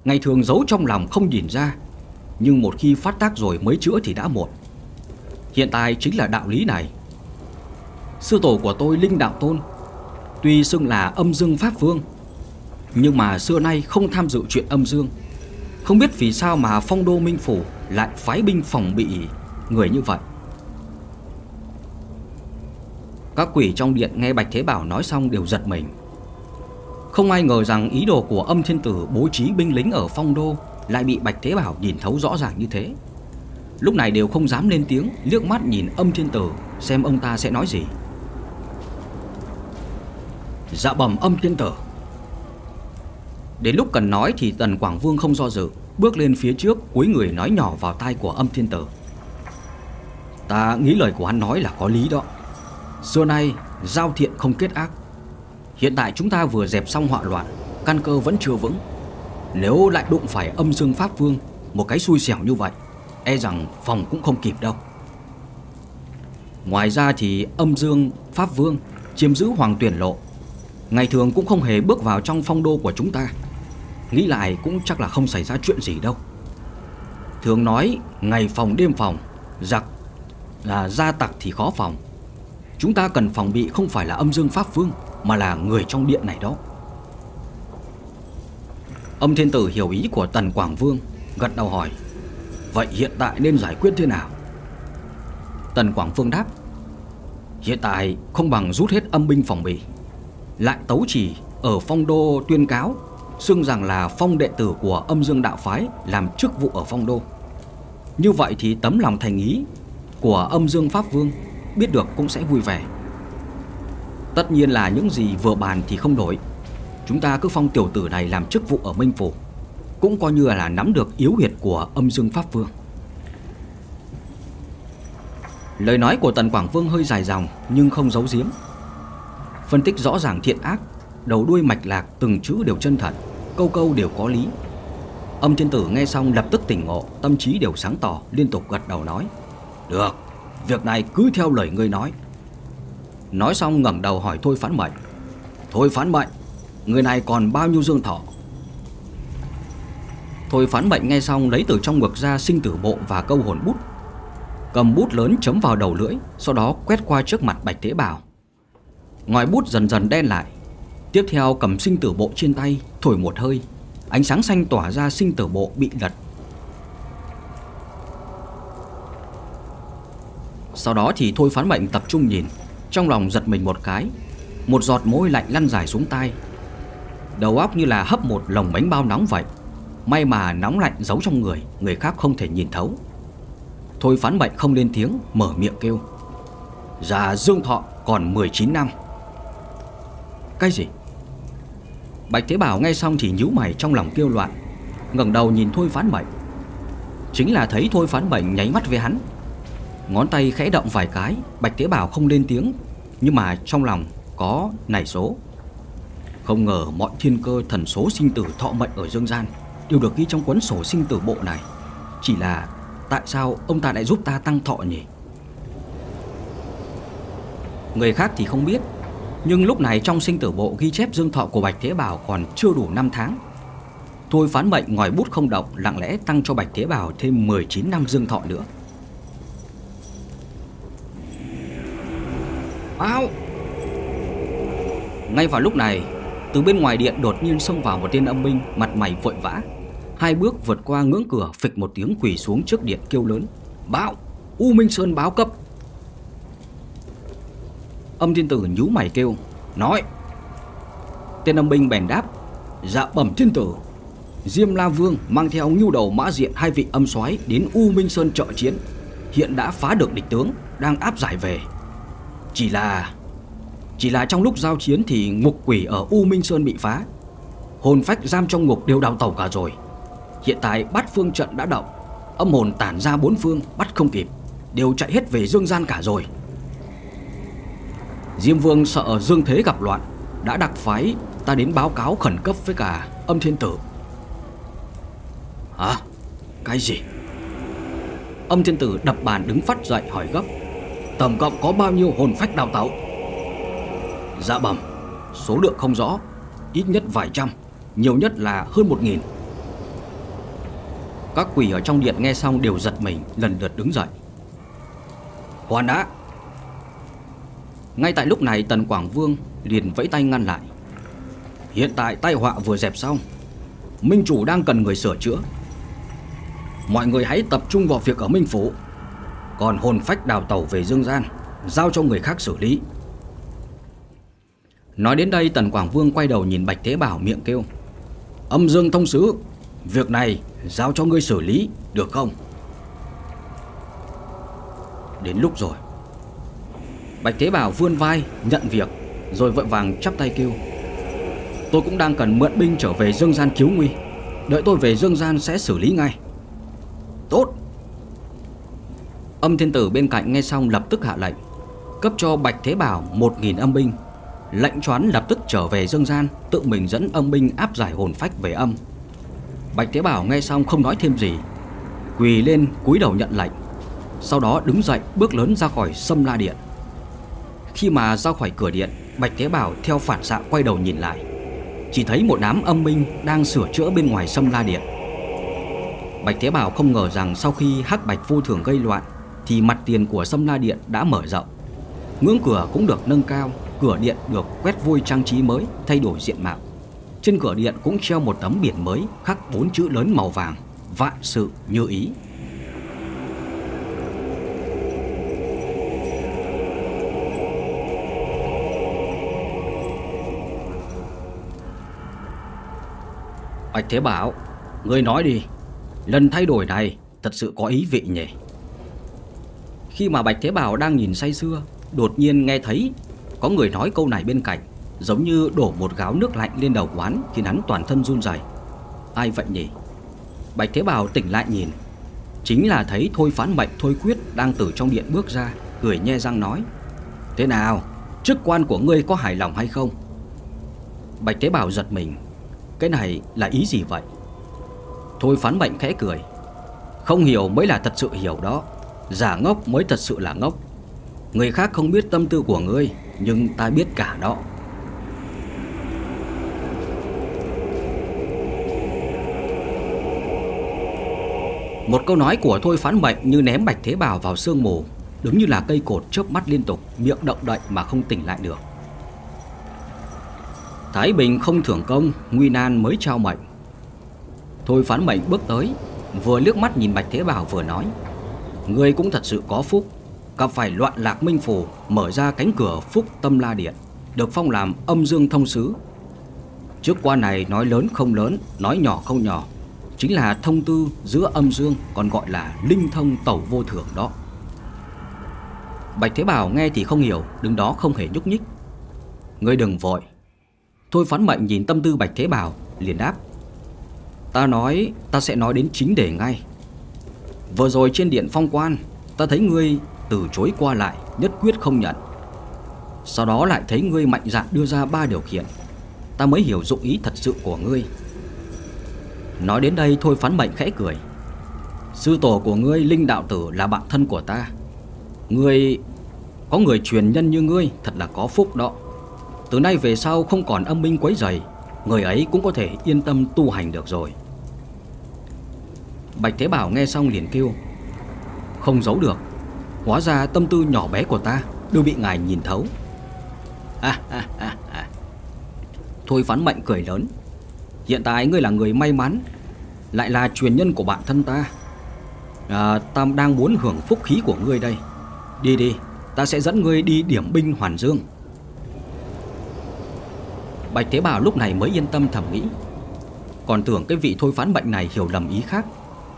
Ngày thường giấu trong lòng không nhìn ra, Nhưng một khi phát tác rồi mới chữa thì đã muộn. Hiện tại chính là đạo lý này. Sư tổ của tôi Linh Đạo Tôn, Tuy xưng là âm dương Pháp Vương, Nhưng mà xưa nay không tham dự chuyện âm dương. Không biết vì sao mà phong đô minh phủ Lại phái binh phòng bị người như vậy. Các quỷ trong điện nghe Bạch Thế Bảo nói xong đều giật mình. Không ai ngờ rằng ý đồ của âm thiên tử bố trí binh lính ở phong đô Lại bị Bạch Thế Bảo nhìn thấu rõ ràng như thế. Lúc này đều không dám lên tiếng, Liếc mắt nhìn âm thiên tử, Xem ông ta sẽ nói gì. Dạ bẩm âm thiên tử. Đến lúc cần nói thì Tần Quảng Vương không do dự, Bước lên phía trước, cúi người nói nhỏ vào tai của âm thiên tử. Ta nghĩ lời của hắn nói là có lý đó. Xưa nay, giao thiện không kết ác. Hiện tại chúng ta vừa dẹp xong họa loạn, Căn cơ vẫn chưa vững. Nếu lại đụng phải âm dương Pháp Vương, Một cái xui xẻo như vậy E rằng phòng cũng không kịp đâu. Ngoài ra thì âm dương Pháp Vương Chiếm giữ hoàng tuyển lộ. Ngày thường cũng không hề bước vào trong phong đô của chúng ta. Nghĩ lại cũng chắc là không xảy ra chuyện gì đâu. Thường nói ngày phòng đêm phòng, Giặc là gia tặc thì khó phòng. Chúng ta cần phòng bị không phải là âm dương pháp vương, Mà là người trong điện này đó. Âm thiên tử hiểu ý của Tần Quảng Vương, Gật đầu hỏi, Vậy hiện tại nên giải quyết thế nào? Tần Quảng Vương đáp, Hiện tại không bằng rút hết âm binh phòng bị, Lại tấu chỉ ở phong đô tuyên cáo, Xưng rằng là phong đệ tử của âm dương đạo phái Làm chức vụ ở phong đô. Như vậy thì tấm lòng thành ý Của âm dương pháp vương Biết được cũng sẽ vui vẻ. Tất nhiên là những gì vừa bàn thì không đổi. Chúng ta cứ phong tiểu tử này làm chức vụ ở Minh Phủ, Cũng coi như là nắm được yếu huyệt của âm dương Pháp Vương. Lời nói của Tần Quảng Vương hơi dài dòng Nhưng không giấu giếm. Phân tích rõ ràng thiện ác, Đầu đuôi mạch lạc từng chữ đều chân thật, Câu câu đều có lý. Âm thiên tử nghe xong lập tức tỉnh ngộ, Tâm trí đều sáng tỏ, liên tục gật đầu nói, Được Việc này cứ theo lời ngươi nói. Nói xong ngẩng đầu hỏi Thôi phán mệnh. Thôi phán mệnh, Người này còn bao nhiêu dương thọ? Thôi phán mệnh nghe xong lấy từ trong ngực ra sinh tử bộ và câu hồn bút. Cầm bút lớn chấm vào đầu lưỡi, Sau đó quét qua trước mặt Bạch Thế Bảo Ngòi bút dần dần đen lại. Tiếp theo cầm sinh tử bộ trên tay, Thổi một hơi. Ánh sáng xanh tỏa ra sinh tử bộ bị lật Sau đó thì thôi phán mệnh tập trung nhìn. Trong lòng giật mình một cái, Một giọt môi lạnh lăn dài xuống tay Đầu óc như là hấp một lồng bánh bao nóng vậy. May mà nóng lạnh giấu trong người Người khác không thể nhìn thấu. Thôi phán mệnh không lên tiếng, Mở miệng kêu. Già dương thọ còn 19 năm. Cái gì? Bạch Thế Bảo nghe xong thì nhíu mày trong lòng kêu loạn. ngẩng đầu nhìn Thôi phán mệnh. Chính là thấy Thôi phán mệnh nháy mắt với hắn. Ngón tay khẽ động vài cái, Bạch Tế Bảo không lên tiếng, Nhưng mà trong lòng có nảy số. Không ngờ mọi thiên cơ thần số sinh tử thọ mệnh ở dương gian Đều được ghi trong cuốn sổ sinh tử bộ này. Chỉ là tại sao ông ta lại giúp ta tăng thọ nhỉ? Người khác thì không biết, Nhưng lúc này trong sinh tử bộ ghi chép dương thọ của Bạch Thế Bảo còn chưa đủ 5 tháng. Thôi phán mệnh ngòi bút không động, Lặng lẽ tăng cho Bạch Thế Bảo thêm 19 năm dương thọ nữa. Báo Ngay vào lúc này, Từ bên ngoài điện đột nhiên xông vào một tên âm binh, Mặt mày vội vã. Hai bước vượt qua ngưỡng cửa, phịch một tiếng quỳ xuống trước điện kêu lớn. Báo U Minh Sơn báo cấp. Âm thiên tử nhú mày kêu, Nói. Tên âm binh bèn đáp. Dạ bẩm thiên tử. Diêm La Vương mang theo nhu đầu mã diện hai vị âm soái đến U Minh Sơn trợ chiến. Hiện đã phá được địch tướng, Đang áp giải về. Chỉ là Chỉ là trong lúc giao chiến thì ngục quỷ ở U Minh Sơn bị phá. Hồn phách giam trong ngục đều đào tẩu cả rồi. Hiện tại bát phương trận đã động, Âm hồn tản ra bốn phương, bắt không kịp, Đều chạy hết về dương gian cả rồi. Diêm Vương sợ Dương Thế gặp loạn, Đã đặc phái ta đến báo cáo khẩn cấp với cả âm thiên tử. Hả? Cái gì? Âm thiên tử đập bàn đứng phát dậy hỏi gấp. Tổng cộng có bao nhiêu hồn phách đào tạo? Dạ bẩm, Số lượng không rõ, Ít nhất vài trăm, Nhiều nhất là hơn một nghìn. Các quỷ ở trong điện nghe xong đều giật mình, Lần lượt đứng dậy. Hoàn đã Ngay tại lúc này, Tần Quảng Vương liền vẫy tay ngăn lại. Hiện tại tai họa vừa dẹp xong, Minh chủ đang cần người sửa chữa. Mọi người hãy tập trung vào việc ở Minh Phủ. Còn hồn phách đào tàu về Dương Gian, Giao cho người khác xử lý. Nói đến đây, Tần Quảng Vương quay đầu nhìn Bạch Thế Bảo miệng kêu, Âm Dương thông sứ, Việc này giao cho ngươi xử lý, Được không? Đến lúc rồi, Bạch Thế Bảo vươn vai, nhận việc, Rồi vội vàng chắp tay kêu, Tôi cũng đang cần mượn binh trở về Dương Gian cứu nguy, Đợi tôi về Dương Gian sẽ xử lý ngay. Tốt! Âm thiên tử bên cạnh nghe xong lập tức hạ lệnh, Cấp cho Bạch Thế Bảo 1.000 âm binh Lệnh choán lập tức trở về Dương Gian, Tự mình dẫn âm binh áp giải hồn phách về âm. Bạch Thế Bảo nghe xong không nói thêm gì, Quỳ lên cúi đầu nhận lệnh, Sau đó đứng dậy bước lớn ra khỏi sâm la điện. Khi mà ra khỏi cửa điện, Bạch Thế Bảo theo phản xạ quay đầu nhìn lại, Chỉ thấy một đám âm binh đang sửa chữa bên ngoài sâm la điện. Bạch Thế Bảo không ngờ rằng sau khi hắc bạch vô thường gây loạn thì mặt tiền của sâm la điện đã mở rộng. Ngưỡng cửa cũng được nâng cao, Cửa điện được quét vôi trang trí mới, Thay đổi diện mạo. Trên cửa điện cũng treo một tấm biển mới, Khắc bốn chữ lớn màu vàng, Vạn sự như ý. Bạch Thế Bảo Ngươi nói đi, Lần thay đổi này thật sự có ý vị nhỉ? Khi mà Bạch Thế Bảo đang nhìn say sưa, Đột nhiên nghe thấy Có người nói câu này bên cạnh, Giống như đổ một gáo nước lạnh lên đầu quán Khiến hắn toàn thân run rẩy. Ai vậy nhỉ? Bạch Thế Bảo tỉnh lại nhìn. Chính là thấy Thôi Phán Mệnh Thôi Quyết Đang từ trong điện bước ra, Cười nhe răng nói, Thế nào, chức quan của ngươi có hài lòng hay không? Bạch Thế Bảo giật mình. Cái này là ý gì vậy? Thôi phán mệnh khẽ cười. Không hiểu mới là thật sự hiểu đó. Giả ngốc mới thật sự là ngốc. Người khác không biết tâm tư của ngươi, Nhưng ta biết cả đó. Một câu nói của Thôi phán mệnh như ném bạch thế bào vào sương mù, đúng như là cây cột chớp mắt liên tục, Miệng động đậy mà không tỉnh lại được. Thái Bình không thưởng công, Nguy nan mới trao mệnh. Thôi phán mệnh bước tới, Vừa liếc mắt nhìn Bạch Thế Bảo vừa nói Người cũng thật sự có phúc. Gặp phải loạn lạc minh phủ, Mở ra cánh cửa phúc tâm la điện, Được phong làm âm dương thông sứ. Trước qua này nói lớn không lớn, Nói nhỏ không nhỏ, Chính là thông tư giữa âm dương, Còn gọi là linh thông tẩu vô thưởng đó. Bạch Thế Bảo nghe thì không hiểu, Đứng đó không hề nhúc nhích. Ngươi đừng vội. Thôi phán mệnh nhìn tâm tư Bạch Thế Bảo, liền đáp. Ta nói, ta sẽ nói đến chính đề ngay. Vừa rồi trên điện phong quan, Ta thấy ngươi từ chối qua lại, Nhất quyết không nhận. Sau đó lại thấy ngươi mạnh dạn đưa ra ba điều kiện. Ta mới hiểu dụng ý thật sự của ngươi. Nói đến đây thôi phán mệnh khẽ cười. Sư tổ của ngươi, Linh Đạo Tử, là bạn thân của ta. Ngươi, Có người truyền nhân như ngươi, Thật là có phúc đó. Từ nay về sau không còn âm minh quấy rầy, Người ấy cũng có thể yên tâm tu hành được rồi. Bạch Thế Bảo nghe xong liền kêu Không giấu được Hóa ra tâm tư nhỏ bé của ta Đều bị ngài nhìn thấu. À, à, à. Thôi phán mệnh cười lớn Hiện tại ngươi là người may mắn Lại là truyền nhân của bản thân ta. À, Ta đang muốn hưởng phúc khí của ngươi đây. Đi đi Ta sẽ dẫn ngươi đi điểm binh Hoàn Dương. Bạch Thế Bảo lúc này mới yên tâm thầm nghĩ. Còn tưởng cái vị thôi phán bệnh này hiểu lầm ý khác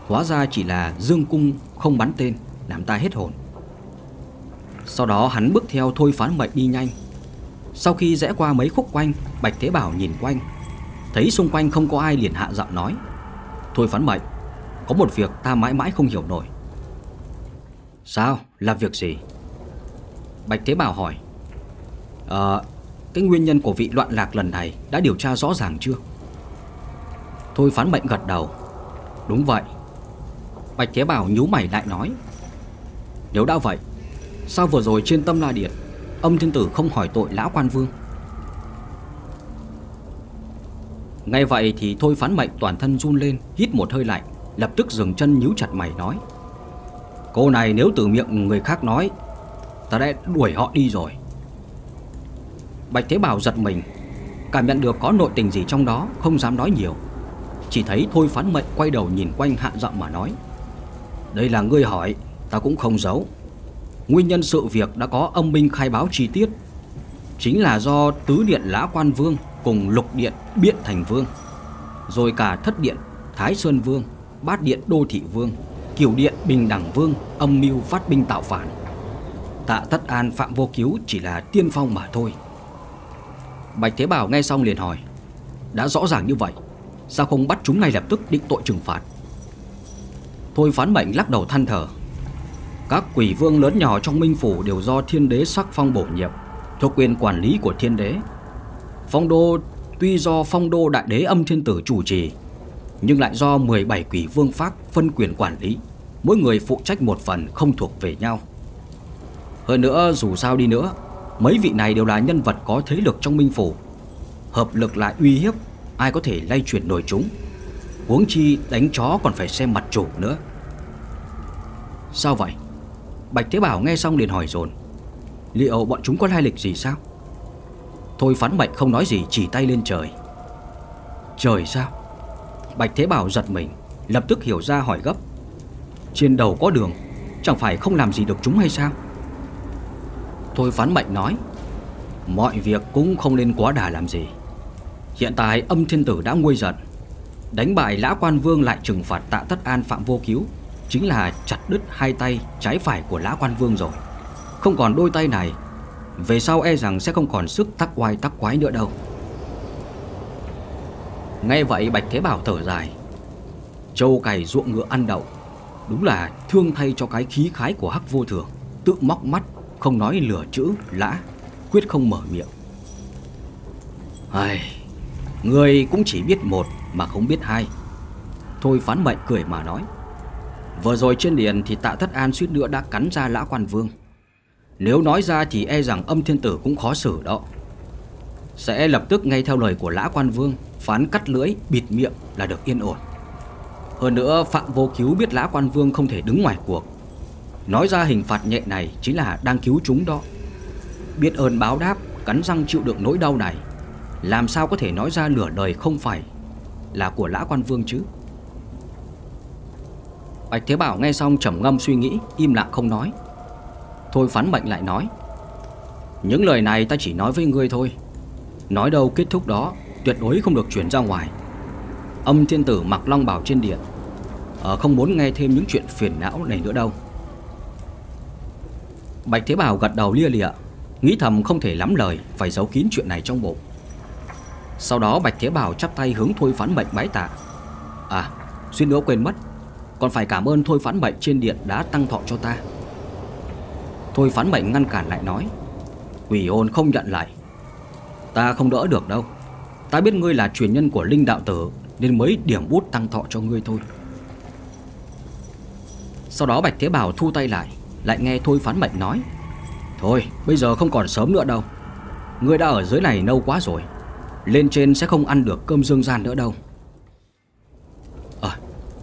Hóa ra chỉ là dương cung không bắn tên làm ta hết hồn Sau đó hắn bước theo thôi phán mệnh đi nhanh Sau khi rẽ qua mấy khúc quanh Bạch Thế Bảo nhìn quanh Thấy xung quanh không có ai liền hạ giọng nói Thôi phán mệnh Có một việc ta mãi mãi không hiểu nổi Sao? Là việc gì? Bạch Thế Bảo hỏi Ờ, cái nguyên nhân của vị loạn lạc lần này đã điều tra rõ ràng chưa? Thôi phán mệnh gật đầu Đúng vậy Bạch Thế Bảo nhú mày lại nói. Nếu đã vậy, Sao vừa rồi trên tâm la điện Âm thiên tử không hỏi tội lão quan vương? Ngay vậy thì thôi phán mệnh toàn thân run lên, Hít một hơi lạnh, Lập tức dừng chân nhíu chặt mày nói. Cô này nếu từ miệng người khác nói, Ta đã đuổi họ đi rồi. Bạch Thế Bảo giật mình, Cảm nhận được có nội tình gì trong đó, Không dám nói nhiều. Chỉ thấy Thôi Phán Mệnh quay đầu nhìn quanh hạ giọng mà nói. Đây là ngươi hỏi, Ta cũng không giấu. Nguyên nhân sự việc đã có âm minh khai báo chi tiết, Chính là do Tứ Điện Lã Quan Vương Cùng Lục Điện Biện Thành Vương, Rồi cả Thất Điện Thái Sơn Vương, Bát Điện Đô Thị Vương Kiều Điện Bình Đẳng Vương, Âm mưu phát binh tạo phản. Tạ Tất An Phạm Vô Cứu chỉ là tiên phong mà thôi. Bạch Thế Bảo nghe xong liền hỏi, Đã rõ ràng như vậy, Sao không bắt chúng ngay lập tức định tội trừng phạt? Thôi phán mệnh lắc đầu than thở. Các quỷ vương lớn nhỏ trong minh phủ Đều do thiên đế sắc phong bổ nhiệm Thuộc quyền quản lý của thiên đế. Phong đô, tuy do phong đô đại đế âm thiên tử chủ trì, Nhưng lại do 17 quỷ vương pháp phân quyền quản lý, Mỗi người phụ trách một phần không thuộc về nhau. Hơn nữa, dù sao đi nữa, Mấy vị này đều là nhân vật có thế lực trong minh phủ, Hợp lực lại uy hiếp, Ai có thể lay chuyển nổi chúng. Huống chi đánh chó còn phải xem mặt chủ nữa. Sao vậy? Bạch Thế Bảo nghe xong liền hỏi dồn. Liệu bọn chúng có lai lịch gì sao? Thôi phán bạch không nói gì, chỉ tay lên trời. Trời sao? Bạch Thế Bảo giật mình, Lập tức hiểu ra hỏi gấp. Trên đầu có đường, Chẳng phải không làm gì được chúng hay sao? Thôi phán bạch nói, Mọi việc cũng không nên quá đà làm gì. Hiện tại âm thiên tử đã nguôi giận, Đánh bại lã quan vương lại trừng phạt tạ tất an phạm vô cứu Chính là chặt đứt hai tay trái phải của lã quan vương rồi. Không còn đôi tay này Về sau e rằng sẽ không còn sức tắc quái tắc quái nữa đâu. Nghe vậy Bạch Thế Bảo thở dài. Châu cày ruộng ngựa ăn đậu Đúng là thương thay cho cái khí khái của hắc vô thường Tự móc mắt không nói lửa chữ lã Quyết không mở miệng. Ai, Người cũng chỉ biết một mà không biết hai. Thôi phán mệnh cười mà nói. Vừa rồi trên điện thì tạ thất an suýt nữa đã cắn ra lã quan vương. Nếu nói ra thì e rằng âm thiên tử cũng khó xử đó. Sẽ lập tức ngay theo lời của lã quan vương Phán cắt lưỡi, bịt miệng là được yên ổn. Hơn nữa Phạm Vô Cứu biết lã quan vương không thể đứng ngoài cuộc. Nói ra hình phạt nhẹ này chính là đang cứu chúng đó. Biết ơn báo đáp Cắn răng chịu đựng nỗi đau này Làm sao có thể nói ra lửa đời không phải Là của lã quan vương chứ? Bạch Thế Bảo nghe xong trầm ngâm suy nghĩ Im lặng không nói. Thôi phán mệnh lại nói Những lời này ta chỉ nói với ngươi thôi. Nói đâu kết thúc đó Tuyệt đối không được chuyển ra ngoài. Âm thiên tử mặc long bảo trên điện ờ, Không muốn nghe thêm những chuyện phiền não này nữa đâu. Bạch Thế Bảo gật đầu lia lịa Nghĩ thầm không thể lắm lời Phải giấu kín chuyện này trong bụng. Sau đó Bạch Thế Bảo chắp tay hướng Thôi Phán Mệnh bái tạ À suýt nữa quên mất còn phải cảm ơn Thôi Phán Mệnh trên điện đã tăng thọ cho ta. Thôi Phán Mệnh ngăn cản lại nói, Quỷ hồn không nhận lại, Ta không đỡ được đâu. Ta biết ngươi là truyền nhân của Linh Đạo Tử, Nên mới điểm bút tăng thọ cho ngươi thôi. Sau đó Bạch Thế Bảo thu tay lại lại nghe Thôi Phán Mệnh nói, Thôi, bây giờ không còn sớm nữa đâu. Ngươi đã ở dưới này lâu quá rồi, Lên trên sẽ không ăn được cơm dương gian nữa đâu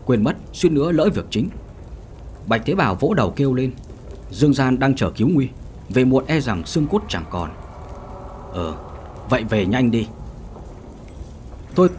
quên mất, suýt nữa lỡ việc chính. Bạch Thế Bảo vỗ đầu kêu lên. Dương gian đang chờ cứu nguy. Về muộn e rằng xương cốt chẳng còn. Ờ Vậy về nhanh đi. Tôi